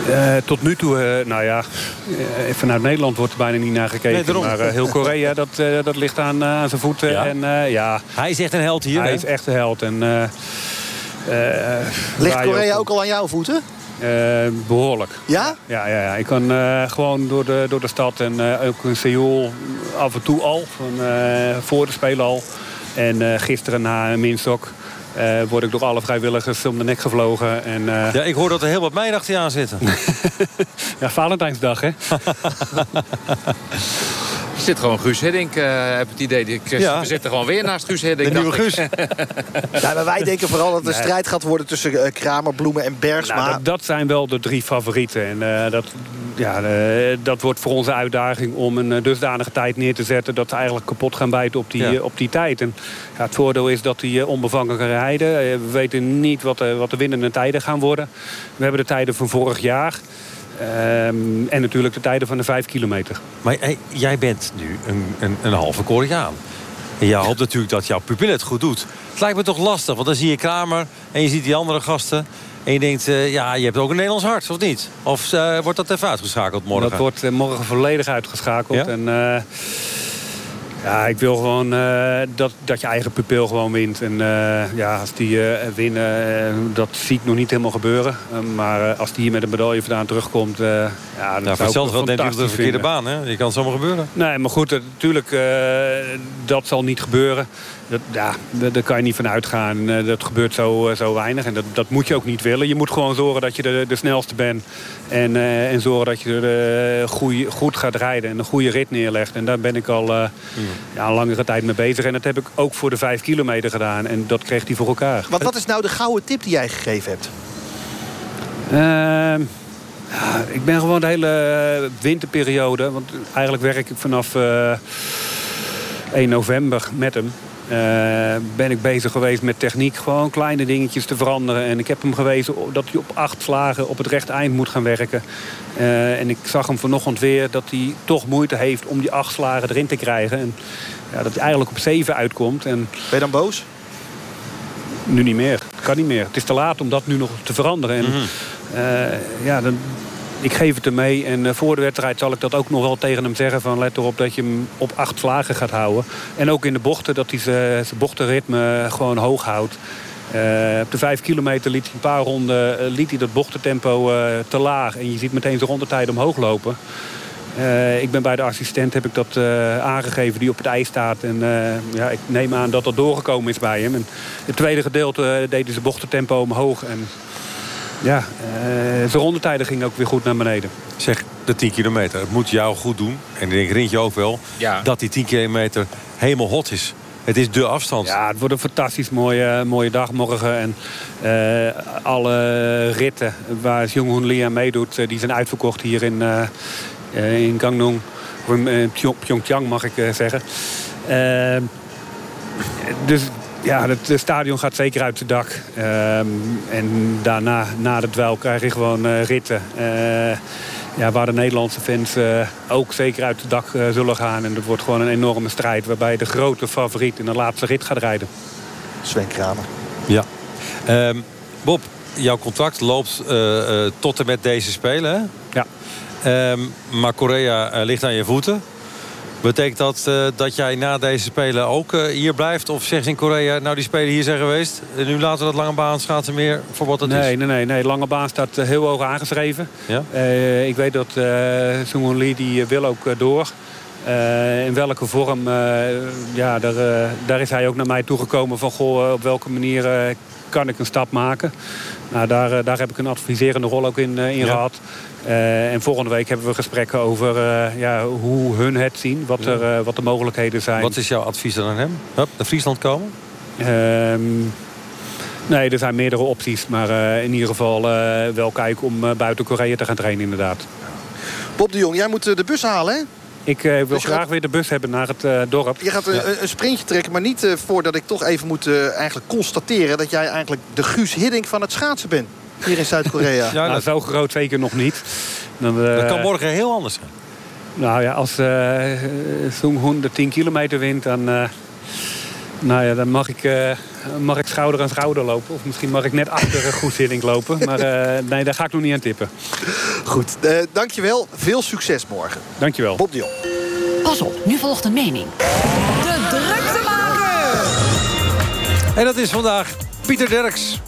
Speaker 20: Uh, tot nu toe, uh, nou ja, uh, vanuit Nederland wordt er bijna niet naar gekeken. Nee, maar heel Korea, dat, dat ligt aan, aan zijn voeten. Ja. En, ja,
Speaker 3: hij is echt een held hier.
Speaker 20: Hij
Speaker 3: hè?
Speaker 20: is echt een held. En,
Speaker 2: Ligt Korea ook, ook al aan jouw voeten?
Speaker 20: Uh, behoorlijk.
Speaker 2: Ja?
Speaker 20: Ja, ja, ja. ik kan uh, gewoon door de, door de stad en uh, ook in Seoul af en toe al. Van, voor de Spelen al. En gisteren na Minstok word ik door alle vrijwilligers om de nek gevlogen. En,
Speaker 3: ja, ik hoor dat er heel wat meiden achter je aan zitten.
Speaker 20: ja, Valentijnsdag, hè?
Speaker 23: Zit gewoon Guus Hiddink, uh, heb het idee. Ik, ja. We zitten gewoon weer naast Guus Hiddink.
Speaker 3: De nieuwe Guus.
Speaker 2: ja, maar wij denken vooral dat er een strijd gaat worden tussen uh, Kramer, Bloemen en Bergsma.
Speaker 20: Nou, dat, dat, zijn wel de drie favorieten. En uh, dat, ja, dat wordt voor onze uitdaging om een dusdanige tijd neer te zetten... dat ze eigenlijk kapot gaan bijten op die, ja. op die tijd. En ja, het voordeel is dat die onbevangen gaan rijden. we weten niet wat, wat de winnende tijden gaan worden. We hebben de tijden van vorig jaar... Ehm, en natuurlijk de tijden van de vijf kilometer.
Speaker 3: Maar hey, jij bent nu een, een, een halve Koreaan. En jij hoopt natuurlijk dat jouw pupil het goed doet. Het lijkt me toch lastig, want dan zie je Kramer en je ziet die andere gasten... En je denkt, uh, ja, je hebt ook een Nederlands hart, of niet? Of uh, wordt dat even uitgeschakeld morgen?
Speaker 20: Dat wordt uh, morgen volledig uitgeschakeld. Ja? En ja, ik wil gewoon uh, dat, dat je eigen pupil gewoon wint. En uh, ja, als die uh, winnen, dat zie ik nog niet helemaal gebeuren. maar als die hier met een medaille vandaan terugkomt... ja,
Speaker 3: dan nou, voor hetzelfde wel denk ik op de verkeerde baan. Hè? Je kan het zomaar gebeuren.
Speaker 20: Nee, maar goed, natuurlijk, dat zal niet gebeuren. Dat, ja, daar kan je niet van uitgaan. dat gebeurt zo, zo weinig. En dat, dat moet je ook niet willen. Je moet gewoon zorgen dat je de, de snelste bent. En, en zorgen dat je er goeie, goed gaat rijden. En een goede rit neerlegt. En daar ben ik al... Hmm ja, een langere tijd mee bezig. En dat heb ik ook voor de vijf kilometer gedaan. En dat kreeg hij voor elkaar.
Speaker 2: Wat, wat is nou de gouden tip die jij gegeven hebt?
Speaker 20: Uh, ja, ik ben gewoon de hele winterperiode... want eigenlijk werk ik vanaf uh, 1 november met hem. Uh, ben ik bezig geweest met techniek. Gewoon kleine dingetjes te veranderen. En ik heb hem gewezen dat hij op acht slagen op het rechte eind moet gaan werken. Uh, en ik zag hem vanochtend weer dat hij toch moeite heeft om die acht slagen erin te krijgen. En ja, dat hij eigenlijk op zeven uitkomt. En... Ben
Speaker 2: je dan boos?
Speaker 20: Nu niet meer. Kan niet meer. Het is te laat om dat nu nog te veranderen. En, mm -hmm. uh, ja, dan, ik geef het hem mee. En uh, voor de wedstrijd zal ik dat ook nog wel tegen hem zeggen. Van let erop dat je hem op acht slagen gaat houden. En ook in de bochten dat hij zijn bochtenritme gewoon hoog houdt. Uh, op de vijf kilometer liet hij een paar ronden uh, liet hij dat bochtentempo te laag. En je ziet meteen zijn rondetijd omhoog lopen. ik ben bij de assistent, heb ik dat aangegeven die op het ijs staat. En ja, ik neem aan dat dat doorgekomen is bij hem. En het tweede gedeelte deed hij zijn bochtentempo omhoog. En ja, zijn rondetijden gingen ook weer goed naar beneden.
Speaker 3: Zeg, de 10 kilometer, het moet jou goed doen. En ik denk Rintje ook wel, ja. dat die 10 kilometer helemaal hot is. Het is de afstand.
Speaker 20: Ja, het wordt een fantastisch mooie, mooie dag morgen. En uh, alle ritten waar Jong Lee aan meedoet... die zijn uitverkocht hier in, uh, in Gangneung. Of in Pyeongchang mag ik zeggen. dus ja, het stadion gaat zeker uit het dak. en daarna, na de dweil, krijg je gewoon ritten ja, waar de Nederlandse fans uh, ook zeker uit het dak uh, zullen gaan. En dat wordt gewoon een enorme strijd waarbij de grote favoriet in de laatste rit gaat rijden.
Speaker 2: Sven Kramer.
Speaker 3: Ja. Um, Bob, jouw contract loopt uh, tot en met deze Spelen, hè?
Speaker 20: Ja.
Speaker 3: Um, maar Korea ligt aan je voeten. Betekent dat uh, dat jij na deze Spelen ook uh, hier blijft? Of zeggen ze in Korea, nou die Spelen hier zijn geweest... en nu laten we dat lange baan schaatsen meer voor wat het
Speaker 20: nee,
Speaker 3: is?
Speaker 20: Nee, nee, nee. Lange baan staat uh, heel hoog aangeschreven. Ja? ik weet dat uh, Lee die wil ook door. In welke vorm, ja, daar, daar is hij ook naar mij toegekomen van... goh, op welke manier kan ik een stap maken. Nou, daar, daar heb ik een adviserende rol ook in, in ja. gehad. Uh, en volgende week hebben we gesprekken over uh, ja, hoe hun het zien. Wat, ja. er, uh, wat de mogelijkheden zijn.
Speaker 3: Wat is jouw advies aan hem? Hup, naar Friesland komen?
Speaker 20: Um, nee, er zijn meerdere opties. Maar in ieder geval wel kijken om buiten Korea te gaan trainen inderdaad.
Speaker 2: Bob de Jong, jij moet de bus halen hè?
Speaker 20: Ik uh, wil dus graag gaat... weer de bus hebben naar het uh, dorp.
Speaker 2: Je gaat een, ja. een, sprintje trekken, maar niet uh, voordat ik toch even moet eigenlijk constateren... dat jij eigenlijk de Guus Hiddink van het schaatsen bent. Hier in Zuid-Korea.
Speaker 20: ja, nou, zo groot zeker nog niet.
Speaker 3: Dan, dat kan morgen heel anders zijn.
Speaker 20: Nou ja, als uh, Sung Hoon de 10 kilometer wint... dan, uh, nou ja, dan mag, ik, uh, mag ik schouder aan schouder lopen. Of misschien mag ik net achter een goed Hiddink lopen. Maar nee, daar ga ik nog niet aan tippen.
Speaker 2: Goed, dankjewel. Veel succes morgen.
Speaker 20: Dankjewel.
Speaker 2: Bob de Jong.
Speaker 6: Pas op, nu volgt een mening.
Speaker 26: De druktemaker!
Speaker 3: En dat is vandaag Pieter Derks.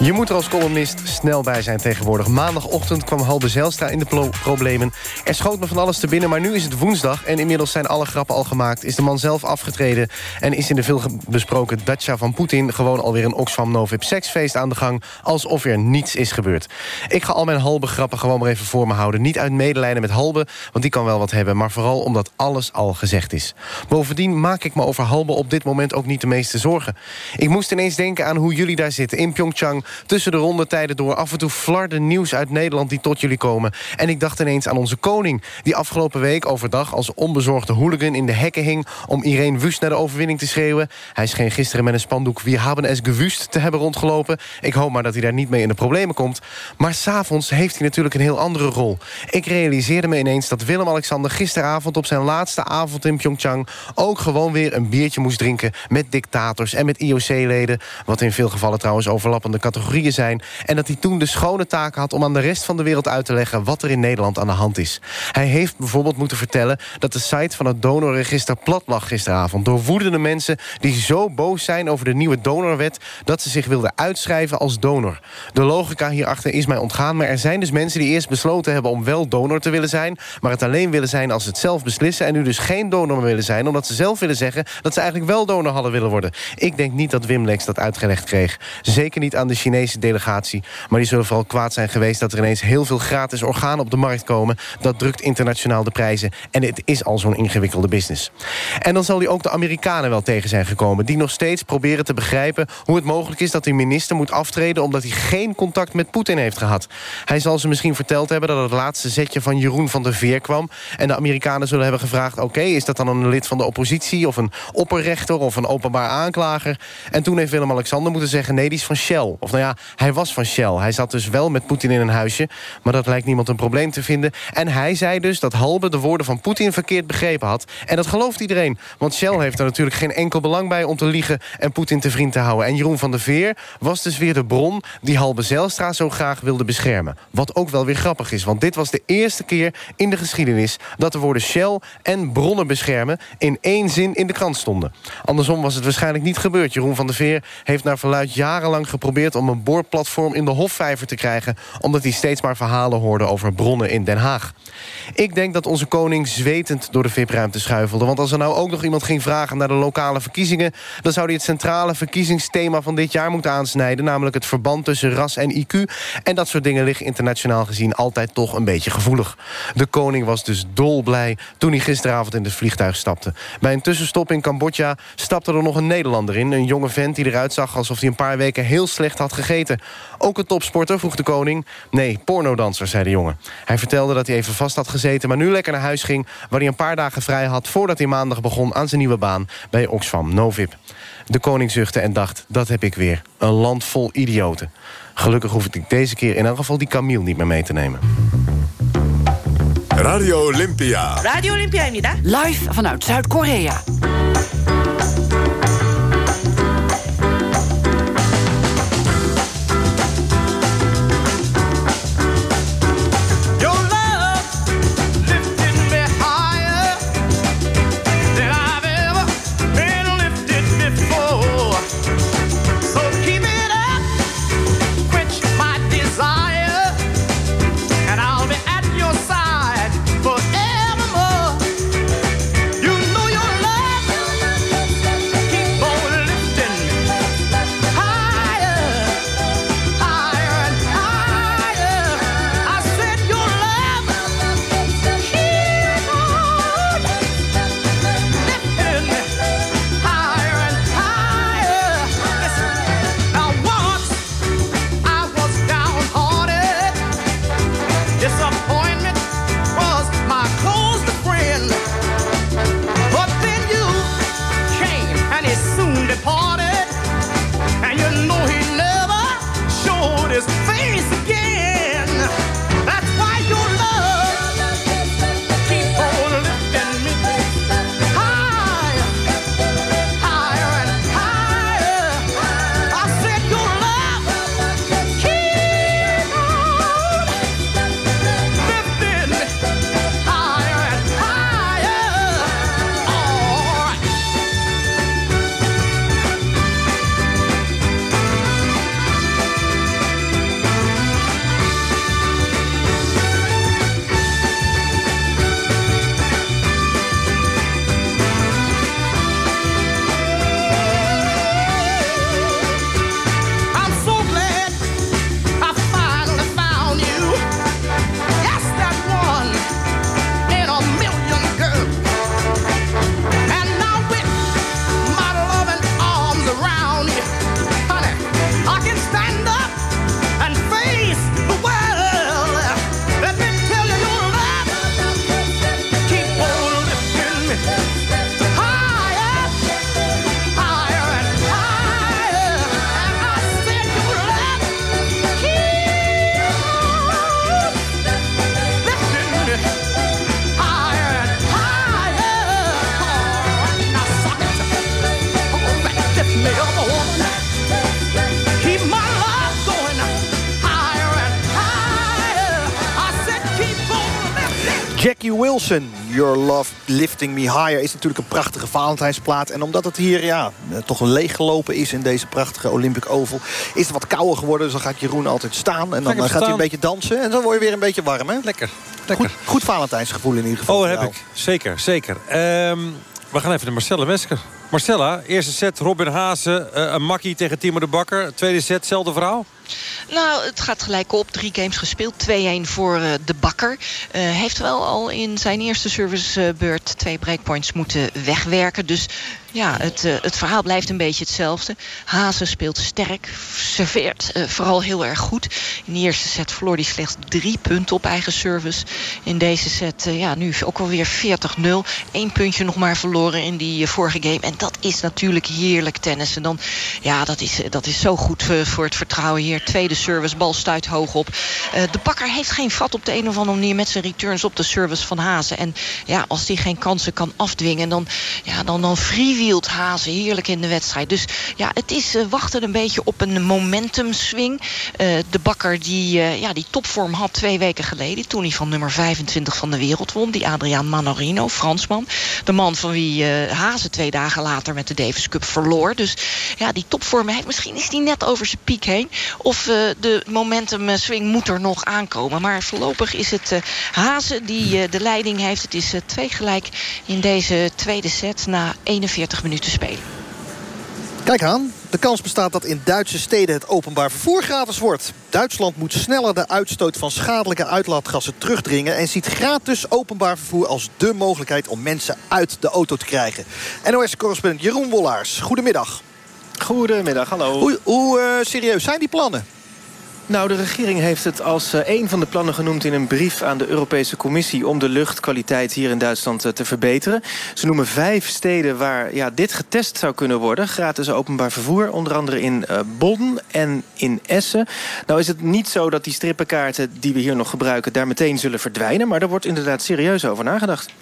Speaker 27: Je moet er als columnist snel bij zijn tegenwoordig. Maandagochtend kwam Halbe Zijlstra in de problemen. Er schoot me van alles te binnen, maar nu is het woensdag... en inmiddels zijn alle grappen al gemaakt. Is de man zelf afgetreden en is in de veel besproken Dacia van Poetin... gewoon alweer een Oxfam Novib seksfeest aan de gang... alsof er niets is gebeurd. Ik ga al mijn Halbe grappen gewoon maar even voor me houden. Niet uit medelijden met Halbe, want die kan wel wat hebben... maar vooral omdat alles al gezegd is. Bovendien maak ik me over Halbe op dit moment ook niet de meeste zorgen. Ik moest ineens denken aan hoe jullie daar zitten in Pyeongchang tussen de rondetijden door af en toe flarden nieuws uit Nederland die tot jullie komen. En ik dacht ineens aan onze koning die afgelopen week overdag als onbezorgde hooligan in de hekken hing... om Irene Wust naar de overwinning te schreeuwen. Hij scheen gisteren met een spandoek Wir haben es gewust te hebben rondgelopen. Ik hoop maar dat hij daar niet mee in de problemen komt. Maar s'avonds heeft hij natuurlijk een heel andere rol. Ik realiseerde me ineens dat Willem-Alexander gisteravond... op zijn laatste avond in Pyeongchang ook gewoon weer een biertje moest drinken... met dictators en met IOC-leden... wat in veel gevallen trouwens overlappende categorieën zijn... en dat hij toen de schone taak had om aan de rest van de wereld uit te leggen... wat er in Nederland aan de hand is. Hij heeft bijvoorbeeld moeten vertellen dat de site van het donorregister plat lag gisteravond... door woedende mensen die zo boos zijn over de nieuwe donorwet... dat ze zich wilden uitschrijven als donor. De logica hierachter is mij ontgaan, maar er zijn dus mensen die eerst besloten hebben... om wel donor te willen zijn, maar het alleen willen zijn als ze het zelf beslissen... en nu dus geen donor meer willen zijn, omdat ze zelf willen zeggen... dat ze eigenlijk wel donor hadden willen worden. Ik denk niet dat Wim Lex dat uitgelegd kreeg. Zeker niet aan de Chinese delegatie. Maar die zullen vooral kwaad zijn geweest dat er ineens heel veel gratis organen op de markt komen. Dat drukt internationaal de prijzen. En het is al zo'n ingewikkelde business. En dan zal hij ook de Amerikanen wel tegen zijn gekomen... die nog steeds proberen te begrijpen hoe het mogelijk is... dat die minister moet aftreden omdat hij geen contact met Poetin heeft gehad. Hij zal ze misschien verteld hebben dat het laatste zetje van Jeroen van der Veer kwam... en de Amerikanen zullen hebben gevraagd... oké, is dat dan een lid van de oppositie of een opperrechter of een openbaar aanklager? En toen heeft Willem-Alexander moeten zeggen... nee, die is van Shell. Of nou ja, hij was van Shell. Hij zat dus wel met Poetin in een huisje... maar dat lijkt niemand een probleem te vinden. En hij zei dus dat Halbe de woorden van Poetin verkeerd begrepen had. En dat gelooft iedereen. Want Shell heeft er natuurlijk geen enkel belang bij... om te liegen en Poetin te vriend te houden. En Jeroen van der Veer was dus weer de bron... die Halbe Zijlstra zo graag wilde beschermen. Wat ook wel weer grappig is. Want dit was de eerste keer in de geschiedenis... dat de woorden Shell en bronnen beschermen... in één zin in de krant stonden. Andersom was het waarschijnlijk niet gebeurd. Jeroen van der Veer heeft naar verluid jarenlang geprobeerd... om een boorplatform in de Hofvijver te krijgen... omdat hij steeds maar verhalen hoorde over bronnen in Den Haag. Ik denk dat onze koning zwetend door de VIP-ruimte schuifelde. Want als er nou ook nog iemand ging vragen naar de lokale verkiezingen... dan zou hij het centrale verkiezingsthema van dit jaar moeten aansnijden... namelijk het verband tussen ras en IQ. En dat soort dingen liggen internationaal gezien altijd toch een beetje gevoelig. De koning was dus dolblij toen hij gisteravond in het vliegtuig stapte. Bij een tussenstop in Cambodja stapte er nog een Nederlander in. Een jonge vent die eruit zag alsof hij een paar weken heel slecht had gegeten. Ook een topsporter, vroeg de koning. Nee, pornodanser, zei de jongen. Hij vertelde dat hij even vast had gezeten... maar nu lekker naar huis ging, waar hij een paar dagen vrij had... voordat hij maandag begon aan zijn nieuwe baan bij Oxfam Novib. De koning zuchtte en dacht, dat heb ik weer. Een land vol idioten. Gelukkig hoef ik deze keer in elk geval die Camille niet meer mee te nemen.
Speaker 1: Radio Olympia.
Speaker 26: Radio Olympia입니다.
Speaker 6: Live vanuit Zuid-Korea.
Speaker 28: Lifting Me Higher...
Speaker 2: is natuurlijk een prachtige Valentijnsplaat. En omdat het hier ja, toch leeggelopen is in deze prachtige Olympic Oval... is het wat kouder geworden, dus dan gaat Jeroen altijd staan. En dan
Speaker 3: Lekker
Speaker 2: eh, gaat hij een beetje dansen. En dan word je weer een beetje warm, hè?
Speaker 3: Lekker.
Speaker 2: Goed, goed Valentijnsgevoel in ieder geval.
Speaker 3: Oh, heb ik. Zeker, zeker. Ehm, we gaan even naar Marcella Wesker. Marcella, eerste set Robin Hazen, eh, een makkie tegen Timo de Bakker. Tweede set, hetzelfde verhaal?
Speaker 17: Nou, het gaat gelijk op. Drie games gespeeld. 2-1 voor eh, de bakker. Eh, heeft wel al in zijn eerste servicebeurt twee breakpoints moeten wegwerken. Dus ja, het, eh, het verhaal blijft een beetje hetzelfde. Hazen speelt sterk, serveert eh, vooral heel erg goed. In de eerste set verloor hij slechts drie punten op eigen service. In deze set, eh, ja, nu ook alweer 40-0. Eén puntje nog maar verloren in die eh, vorige game. En dat is natuurlijk heerlijk tennis. En dan, ja, dat is, dat is zo goed eh, voor het vertrouwen hier. Tweede service, bal stuit hoog op. Eh, de bakker heeft geen vat op de een of andere manier... met zijn returns op de service van Hazen. En ja, als hij geen kansen kan afdwingen... dan, ja, dan, dan freewheelt Hazen heerlijk in de wedstrijd. Dus ja, het is eh, wachten een beetje op een momentum swing. Eh, de bakker die, ja, die topvorm had twee weken geleden... toen hij van nummer 25 van de wereld won. Die Adriaan Manorino, Fransman. De man van wie Hazen twee dagen later met de Davis Cup verloor. Dus ja, die topvorm heeft... Misschien is hij net over zijn piek heen. Of eh, de momentum eh, swing moet er nog aankomen. Maar voorlopig is het eh, Hazen die de leiding heeft. Het is twee gelijk in deze tweede set na 41 minuten spelen.
Speaker 2: Kijk aan, de kans bestaat dat in Duitse steden het openbaar vervoer gratis wordt. Duitsland moet sneller de uitstoot van schadelijke uitlaatgassen terugdringen... en ziet gratis openbaar vervoer als dé mogelijkheid om mensen uit de auto te krijgen. NOS-correspondent Jeroen Wollaars, goedemiddag.
Speaker 29: Goedemiddag, hallo.
Speaker 2: Hoe, hoe eh, serieus zijn die plannen?
Speaker 29: Nou, de regering heeft het als eh, een van de plannen genoemd... in een brief aan de Europese Commissie... om de luchtkwaliteit hier in Duitsland eh, te verbeteren. Ze noemen vijf steden waar ja, dit getest zou kunnen worden. Gratis openbaar vervoer, onder andere in eh Bonn en in Essen. Nou is het niet zo dat die strippenkaarten die we hier nog gebruiken... daar meteen zullen verdwijnen, maar daar wordt inderdaad serieus over nagedacht.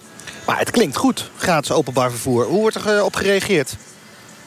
Speaker 2: Maar het klinkt goed, gratis openbaar vervoer. Hoe wordt er op gereageerd?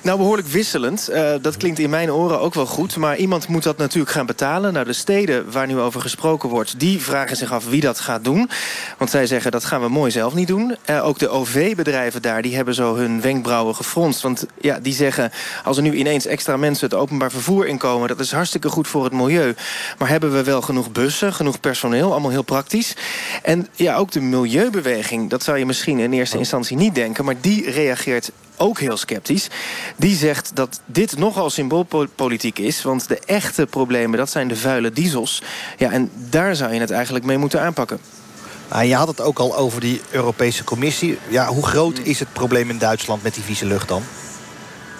Speaker 29: Nou, behoorlijk wisselend. Eh, dat klinkt in mijn oren ook wel goed. Maar iemand moet dat natuurlijk gaan betalen. Nou, de steden waar nu over gesproken wordt... die vragen zich af wie dat gaat doen. Want zij zeggen dat gaan we mooi zelf niet doen. Eh, ook de OV-bedrijven daar die hebben zo hun wenkbrauwen gefronst. Want ja, die zeggen... als er nu ineens extra mensen het openbaar vervoer inkomen... dat is hartstikke goed voor het milieu. Maar hebben we wel genoeg bussen, genoeg personeel? Allemaal heel praktisch. En ja, ook de milieubeweging... dat zou je misschien in eerste instantie niet denken... maar die reageert ook heel sceptisch. Die zegt dat dit nogal symboolpolitiek is. Want de echte problemen, dat zijn de vuile diesels. Ja, en daar zou je het eigenlijk mee moeten aanpakken.
Speaker 2: Ah, je had het ook al over die Europese Commissie. Ja, hoe groot is het probleem in Duitsland met die vieze lucht dan?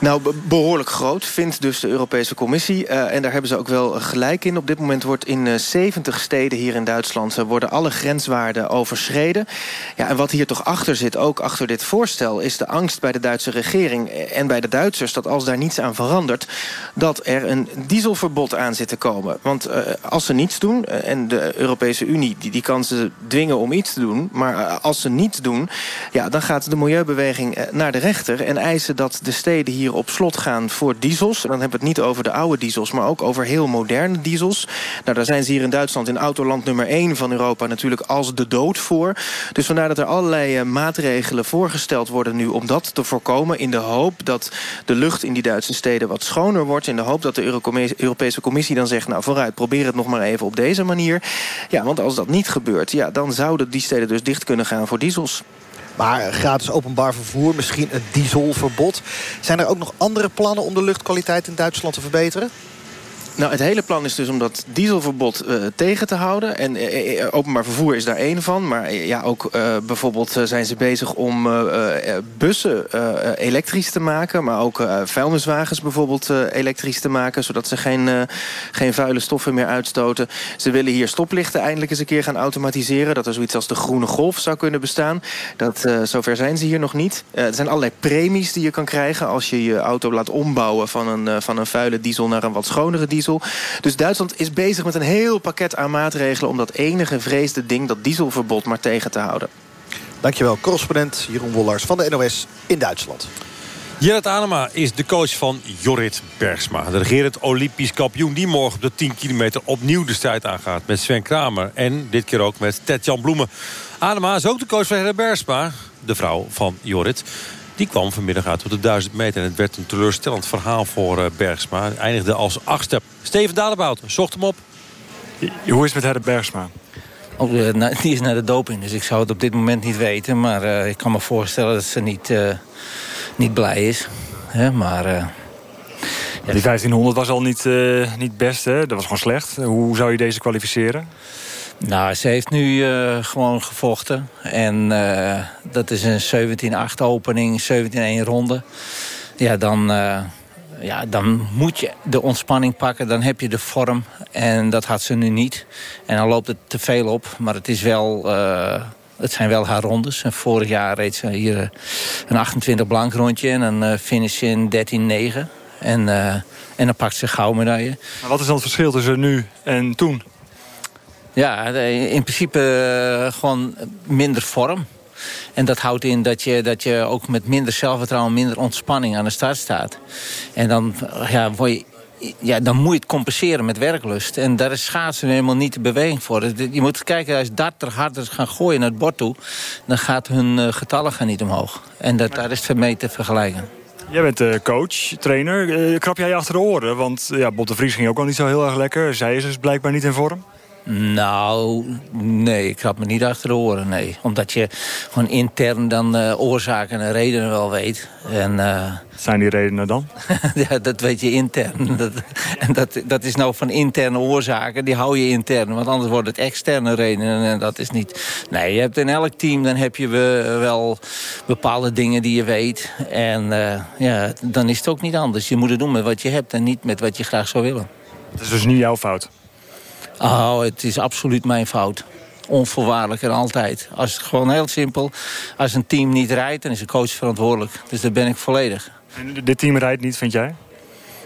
Speaker 29: Nou, be- behoorlijk groot, vindt dus de Europese Commissie. Eh, en daar hebben ze ook wel gelijk in. Op dit moment wordt in eh, 70 steden hier in Duitsland... eh, worden alle grenswaarden overschreden. Ja, en wat hier toch achter zit, ook achter dit voorstel... is de angst bij de Duitse regering en bij de Duitsers... dat als daar niets aan verandert... dat er een dieselverbod aan zit te komen. Want eh, als ze niets doen... eh, en de Europese Unie die, die kan ze dwingen om iets te doen... maar eh, als ze niets doen... Ja, dan gaat de milieubeweging eh, naar de rechter... en eisen dat de steden hier op slot gaan voor diesels. En dan hebben we het niet over de oude diesels... maar ook over heel moderne diesels. Nou, daar zijn ze hier in Duitsland in autoland nummer 1 van Europa... natuurlijk als de dood voor. Dus vandaar dat er allerlei eh, maatregelen voorgesteld worden nu... om dat te voorkomen in de hoop dat de lucht in die Duitse steden wat schoner wordt... in de hoop dat de Europese Commissie dan zegt... nou, vooruit, probeer het nog maar even op deze manier. Ja, want als dat niet gebeurt... Ja, dan zouden die steden dus dicht kunnen gaan voor diesels.
Speaker 2: Maar gratis openbaar vervoer, misschien een dieselverbod. Zijn er ook nog andere plannen om de luchtkwaliteit in Duitsland te verbeteren?
Speaker 29: Nou, het hele plan is dus om dat dieselverbod eh, tegen te houden. En eh, eh, openbaar vervoer is daar één van. Maar ja, ook bijvoorbeeld zijn ze bezig om bussen elektrisch te maken. Maar ook vuilniswagens bijvoorbeeld elektrisch te maken. Zodat ze geen, geen vuile stoffen meer uitstoten. Ze willen hier stoplichten eindelijk eens een keer gaan automatiseren. Dat er zoiets als de groene golf zou kunnen bestaan. Dat, zover zijn ze hier nog niet. Er zijn allerlei premies die je kan krijgen... als je je auto laat ombouwen van een, van een vuile diesel naar een wat schonere diesel. Dus Duitsland is bezig met een heel pakket aan maatregelen... om dat enige vreesde ding, dat dieselverbod, maar tegen te houden.
Speaker 2: Dankjewel, correspondent Jeroen Wollars van de NOS in Duitsland.
Speaker 3: Gerrit Anema is de coach van Jorrit Bergsma. De regerend Olympisch kampioen die morgen op de 10 kilometer opnieuw de strijd aangaat. Met Sven Kramer en dit keer ook met Ted-Jan Bloemen. Anema is ook de coach van Gerrit Bergsma, de vrouw van Jorrit. Die kwam vanmiddag uit op de 1000 meter. En het werd een teleurstellend verhaal voor eh, Bergsma. Hij eindigde als achtste. Steven Dadebout zocht hem op.
Speaker 30: Hoe is het met Gerrit Bergsma?
Speaker 31: Oh, eh, nou, die is naar de doping, dus ik zou het op dit moment niet weten. Maar eh, ik kan me voorstellen dat ze niet, eh, niet blij is. Hè, maar eh,
Speaker 30: Die 1500 was al niet, eh, niet best, hè? Dat was gewoon slecht. Hoe zou je deze kwalificeren?
Speaker 31: Nou, ze heeft nu eh, gewoon gevochten. En eh, dat is een 17-8 opening, 17-1 ronde. Ja, dan, eh, ja, dan moet je de ontspanning pakken. Dan heb je de vorm. En dat had ze nu niet. En dan loopt het te veel op. Maar het is wel... het zijn wel haar rondes. En vorig jaar reed ze hier een 28 blank rondje en een finish in 13-9. En, en dan pakt ze goudmedaille.
Speaker 30: Maar wat is dan het verschil tussen nu en toen?
Speaker 31: Ja, in principe eh, gewoon minder vorm. En dat houdt in dat je, dat je ook met minder zelfvertrouwen, minder ontspanning aan de start staat. En dan, eh, ja, je, ja, dan moet je het compenseren met werklust. En daar is schaatsen helemaal niet de beweging voor. Je moet kijken, als darter harder gaan gooien naar het bord toe... dan gaat hun eh, getallen gaan niet omhoog. En dat, daar is het mee te vergelijken.
Speaker 30: Jij bent coach, trainer. Krap jij je achter de oren? Want ja, Botte Vries ging ook al niet zo heel erg lekker. Zij is dus blijkbaar niet in vorm.
Speaker 31: Nou, nee, ik krap me niet achter de oren, nee. Omdat je gewoon intern dan eh, oorzaken en redenen wel weet. En, eh,
Speaker 30: Zijn die redenen dan?
Speaker 31: ja, dat weet je intern. Dat, en dat, dat is nou van interne oorzaken, die hou je intern. Want anders wordt het externe redenen en dat is niet... Nee, je hebt in elk team dan heb je we- wel bepaalde dingen die je weet. En eh, ja, dan is het ook niet anders. Je moet het doen met wat je hebt en niet met wat je graag zou willen.
Speaker 30: Het is dus niet jouw fout?
Speaker 31: Oh, het is absoluut mijn fout. Onvoorwaardelijk en altijd. Als het gewoon heel simpel. Als een team niet rijdt, dan is de coach verantwoordelijk. Dus daar ben ik volledig.
Speaker 30: En dit team rijdt niet, vind jij?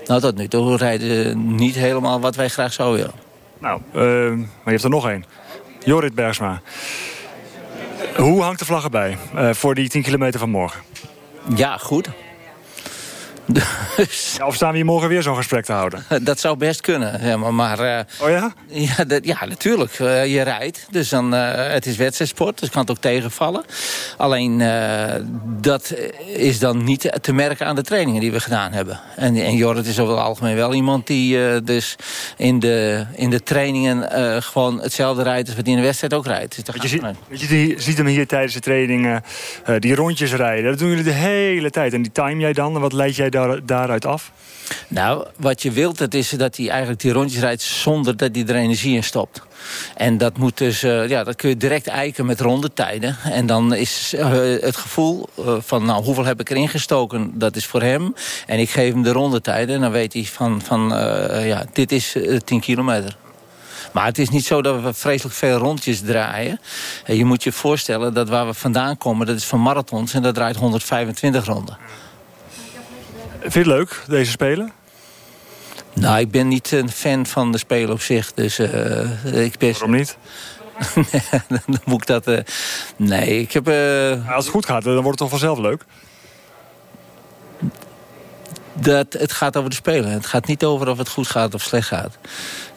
Speaker 31: Nou, tot nu toe rijden niet helemaal wat wij graag zouden willen.
Speaker 30: Nou, eh, maar je hebt er nog één. Jorrit Bergsma. Hoe hangt de vlag erbij eh, voor die 10 kilometer van morgen?
Speaker 31: Ja, goed. Dus...
Speaker 30: Ja, of staan we hier morgen weer zo'n gesprek te houden?
Speaker 31: Dat zou best kunnen. Ja, maar, maar, eh,
Speaker 30: oh ja?
Speaker 31: Ja, dat, ja natuurlijk. Eh, je rijdt. Dus dan, eh, het is wedstrijdsport. Dus kan het ook tegenvallen. Alleen dat is dan niet te merken aan de trainingen die we gedaan hebben. En, en Jorrit is over het algemeen wel iemand die dus in de, in de trainingen gewoon hetzelfde rijdt als wat hij in de wedstrijd ook rijdt. Dus
Speaker 30: je, je die- ziet hem hier tijdens de trainingen die rondjes rijden. Dat doen jullie de hele tijd. En die time jij dan? En wat leid jij daar, daaruit af?
Speaker 31: Nou, wat je wilt, dat is dat hij eigenlijk die rondjes rijdt zonder dat hij er energie in stopt. En dat moet dus, eh, ja, dat kun je direct eiken met rondetijden. En dan is eh, het gevoel eh, van, nou, hoeveel heb ik erin gestoken, dat is voor hem. En ik geef hem de rondetijden en dan weet hij van, van ja, dit is eh, 10 kilometer. Maar het is niet zo dat we vreselijk veel rondjes draaien. Je moet je voorstellen dat waar we vandaan komen, dat is van marathons en dat draait 125 ronden.
Speaker 30: Vind je het leuk, deze spelen?
Speaker 31: Nou, ik ben niet een fan van de spelen op zich. Dus eh ik best...
Speaker 30: Waarom niet?
Speaker 31: dan moet ik dat... eh, nee, ik heb... eh,
Speaker 30: Als het goed gaat, dan wordt het toch vanzelf leuk?
Speaker 31: Dat, het gaat over de spelen. Het gaat niet over of het goed gaat of slecht gaat.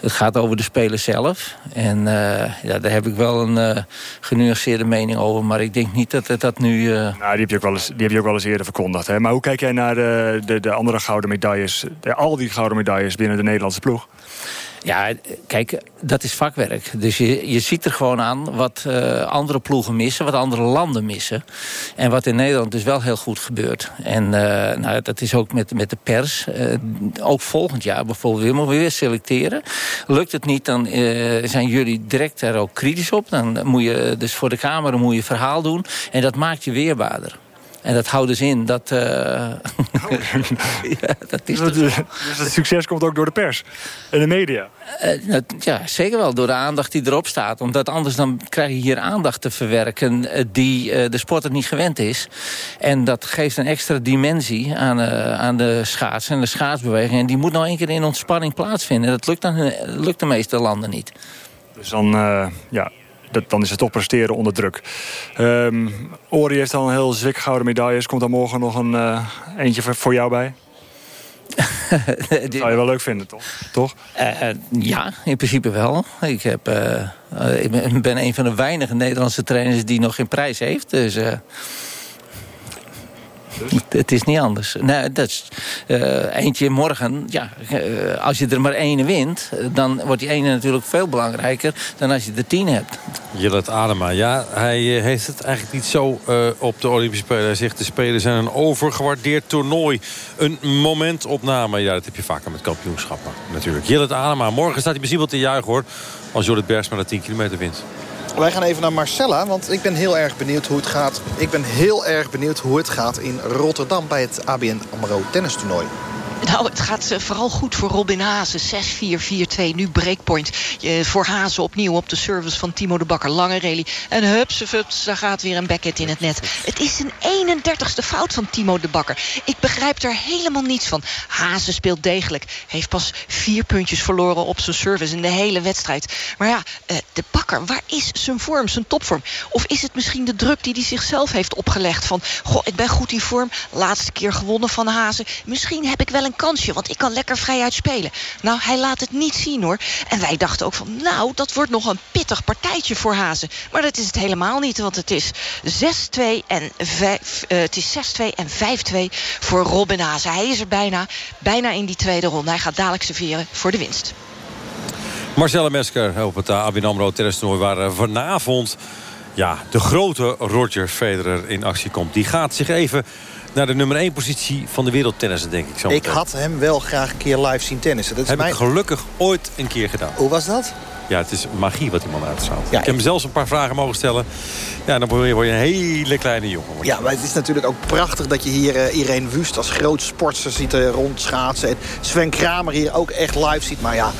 Speaker 31: Het gaat over de speler zelf. En eh, ja, daar heb ik wel een eh, genuanceerde mening over. Maar ik denk niet dat het dat nu... eh,
Speaker 30: Nou, die heb je ook wel eens, die heb je ook wel eens eerder verkondigd. Hè? Maar hoe kijk jij naar de, de, de andere gouden medailles? De, al die gouden medailles binnen de Nederlandse ploeg?
Speaker 31: Ja, kijk, dat is vakwerk. Dus je, je ziet er gewoon aan wat eh, andere ploegen missen, wat andere landen missen. En wat in Nederland dus wel heel goed gebeurt. En eh, nou, dat is ook met, met de pers. Eh, ook volgend jaar bijvoorbeeld weer, weer selecteren. Lukt het niet, dan zijn jullie direct daar ook kritisch op. Dan moet je dus voor de camera moet je verhaal doen. En dat maakt je weerbaarder. En dat houdt dus in dat... eh, ja, dat is
Speaker 30: Dus, dus het succes komt ook door de pers en de media.
Speaker 31: Eh, dat- ja, zeker wel. Door de aandacht die erop staat. Omdat anders dan krijg je hier aandacht te verwerken... eh, die eh, de sporter niet gewend is. En dat geeft een extra dimensie aan, aan de schaats en de schaatsbeweging. En die moet nou één keer in ontspanning plaatsvinden. Dat lukt, dan, lukt de meeste landen niet.
Speaker 30: Dus dan, ja, dat, dan is het toch presteren onder druk. Ori heeft al een heel zwik gouden medailles. Komt daar morgen nog een uh, eentje voor jou bij? dat zou je wel leuk vinden, toch? toch?
Speaker 31: Uh, ja, in principe wel. Ik, heb, uh, ik ben een van de weinige Nederlandse trainers die nog geen prijs heeft. Dus... Dus? Het is niet anders. Nee, dat is, uh, eentje morgen, ja, uh, als je er maar één wint... dan wordt die ene natuurlijk veel belangrijker dan als je er tien hebt.
Speaker 3: Jillet Adema, ja, hij heeft het eigenlijk niet zo op de Olympische Spelen. Hij zegt de Spelen zijn een overgewaardeerd toernooi. Een momentopname, ja, dat heb je vaker met kampioenschappen natuurlijk. Jillet Adema, morgen staat hij misschien wel te juichen hoor... als Jorrit Bergsma de 10 kilometer wint.
Speaker 2: Wij gaan even naar Marcella, want ik ben heel erg benieuwd hoe het gaat. Ik ben heel erg benieuwd hoe het gaat in Rotterdam bij het ABN AMRO tennistoernooi.
Speaker 17: Nou, het gaat vooral goed voor Robin Hazen. 6-4-4-2, nu breakpoint. voor Hazen opnieuw op de service van Timo de Bakker. Lange rally. En hups, hups, daar gaat weer een backhand in het net. Het is een 31ste fout van Timo de Bakker. Ik begrijp er helemaal niets van. Hazen speelt degelijk. Heeft pas vier puntjes verloren op zijn service in de hele wedstrijd. Maar ja, de Bakker, waar is zijn vorm, zijn topvorm? Of is het misschien de druk die hij zichzelf heeft opgelegd? Van, goh, ik ben goed in vorm. Laatste keer gewonnen van Hazen. Misschien heb ik wel een kansje, want ik kan lekker vrijuit spelen. Nou, hij laat het niet zien hoor. En wij dachten ook van, nou, dat wordt nog een pittig partijtje voor Hazen. Maar dat is het helemaal niet, want het is 6-2 en, 5, uh, het is 6-2 en 5-2 voor Robin Hazen. Hij is er bijna, bijna in die tweede ronde. Hij gaat dadelijk serveren voor de winst.
Speaker 3: Marcelle Mesker op het Abin AMRO waar vanavond ja, de grote Roger Federer in actie komt. Die gaat zich even naar de nummer 1 positie van de wereldtennissen, denk ik. Zo
Speaker 2: ik had hem wel graag een keer live zien tennissen. Dat is
Speaker 3: Heb
Speaker 2: mijn...
Speaker 3: ik gelukkig ooit een keer gedaan.
Speaker 2: Hoe was dat?
Speaker 3: Ja, het is magie wat die man uitstraalt. Ja, ik heb hem zelfs een paar vragen mogen stellen. Ja, dan word je, een hele kleine jongen.
Speaker 2: Ja, maar het is natuurlijk ook prachtig dat je hier uh, Irene Wust als groot sportster ziet uh, rondschaatsen. En Sven Kramer hier ook echt live ziet. Maar ja,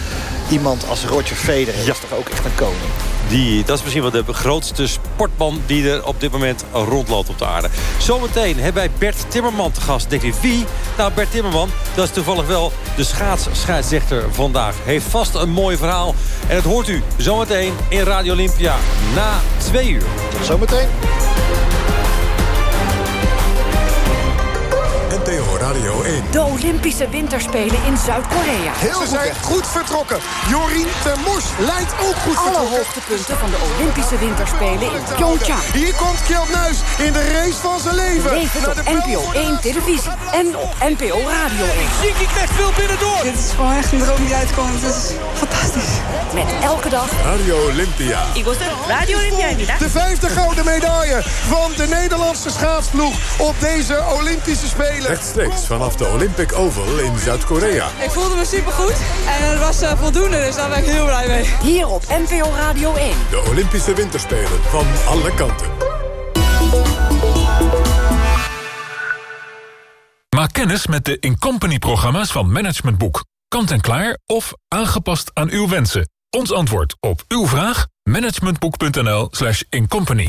Speaker 2: iemand als Roger Federer ja. is toch ook echt een koning.
Speaker 3: Die, dat is misschien wel de grootste sportman die er op dit moment rondloopt op de aarde. Zometeen hebben wij Bert Timmerman te gast. Denk je, wie? Nou, Bert Timmerman, dat is toevallig wel de schaatsscheidsrechter vandaag. Heeft vast een mooi verhaal. En dat hoort u zometeen in Radio Olympia na twee uur.
Speaker 2: Zometeen.
Speaker 1: NPO Radio 1.
Speaker 26: De Olympische Winterspelen in Zuid-Korea.
Speaker 32: Heel Ze zijn goed vertrokken. Jorien Termors lijkt ook goed
Speaker 26: Alle
Speaker 32: vertrokken.
Speaker 26: hoogtepunten van de Olympische Winterspelen in Pyeongchang.
Speaker 32: Hier komt Kjeld Nuis in de race van zijn leven.
Speaker 26: Het op NPO 1 televisie en op NPO Radio 1.
Speaker 32: Zinky krijgt veel binnendoor.
Speaker 33: Dit is gewoon echt een droom die uitkomt. Het is fantastisch.
Speaker 26: Met elke dag
Speaker 1: Radio Olympia.
Speaker 33: Radio Olympia.
Speaker 32: De vijfde gouden medaille van de Nederlandse schaatsploeg op deze Olympische Spelen.
Speaker 1: Rechtstreeks vanaf de Olympic Oval in Zuid-Korea.
Speaker 33: Ik voelde me supergoed en het was uh, voldoende, dus daar ben ik heel blij mee.
Speaker 26: Hier op NPO Radio 1.
Speaker 1: De Olympische Winterspelen van alle kanten.
Speaker 34: Maak kennis met de Incompany-programma's van Management Boek. Kant en klaar of aangepast aan uw wensen. Ons antwoord op uw vraag? managementboek.nl slash incompany.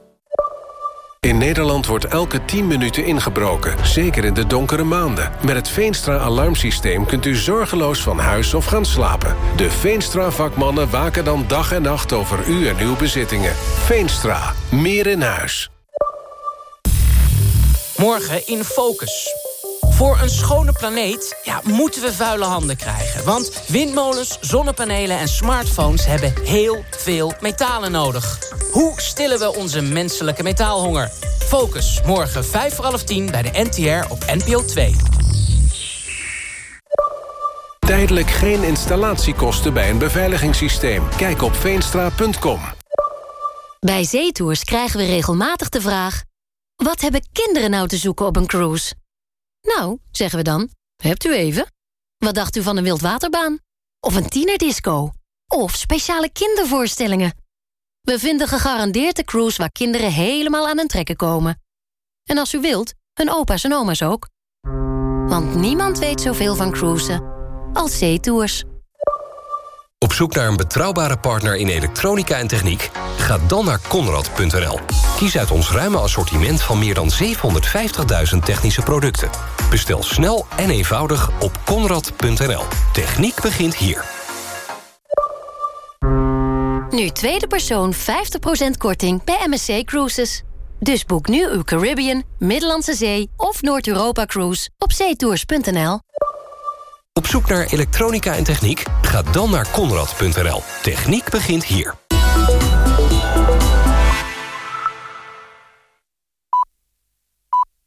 Speaker 24: In Nederland wordt elke 10 minuten ingebroken, zeker in de donkere maanden. Met het Veenstra-alarmsysteem kunt u zorgeloos van huis of gaan slapen. De Veenstra-vakmannen waken dan dag en nacht over u en uw bezittingen. Veenstra, meer in huis.
Speaker 25: Morgen in Focus. Voor een schone planeet ja, moeten we vuile handen krijgen. Want windmolens, zonnepanelen en smartphones hebben heel veel metalen nodig. Hoe stillen we onze menselijke metaalhonger? Focus, morgen 5 voor half 10 bij de NTR op NPO 2.
Speaker 24: Tijdelijk geen installatiekosten bij een beveiligingssysteem. Kijk op veenstra.com.
Speaker 15: Bij zeetours krijgen we regelmatig de vraag... wat hebben kinderen nou te zoeken op een cruise? Nou, zeggen we dan, hebt u even? Wat dacht u van een wildwaterbaan? Of een tienerdisco? Of speciale kindervoorstellingen? We vinden gegarandeerd de cruise waar kinderen helemaal aan hun trekken komen. En als u wilt, hun opa's en oma's ook. Want niemand weet zoveel van cruisen als zeetours.
Speaker 35: Op zoek naar een betrouwbare partner in elektronica en techniek? Ga dan naar Conrad.nl. Kies uit ons ruime assortiment van meer dan 750.000 technische producten. Bestel snel en eenvoudig op Conrad.nl. Techniek begint hier.
Speaker 15: Nu tweede persoon 50% korting bij MSC Cruises. Dus boek nu uw Caribbean, Middellandse Zee of Noord-Europa Cruise op zeetours.nl.
Speaker 35: Op zoek naar elektronica en techniek? Ga dan naar Conrad.nl. Techniek begint hier.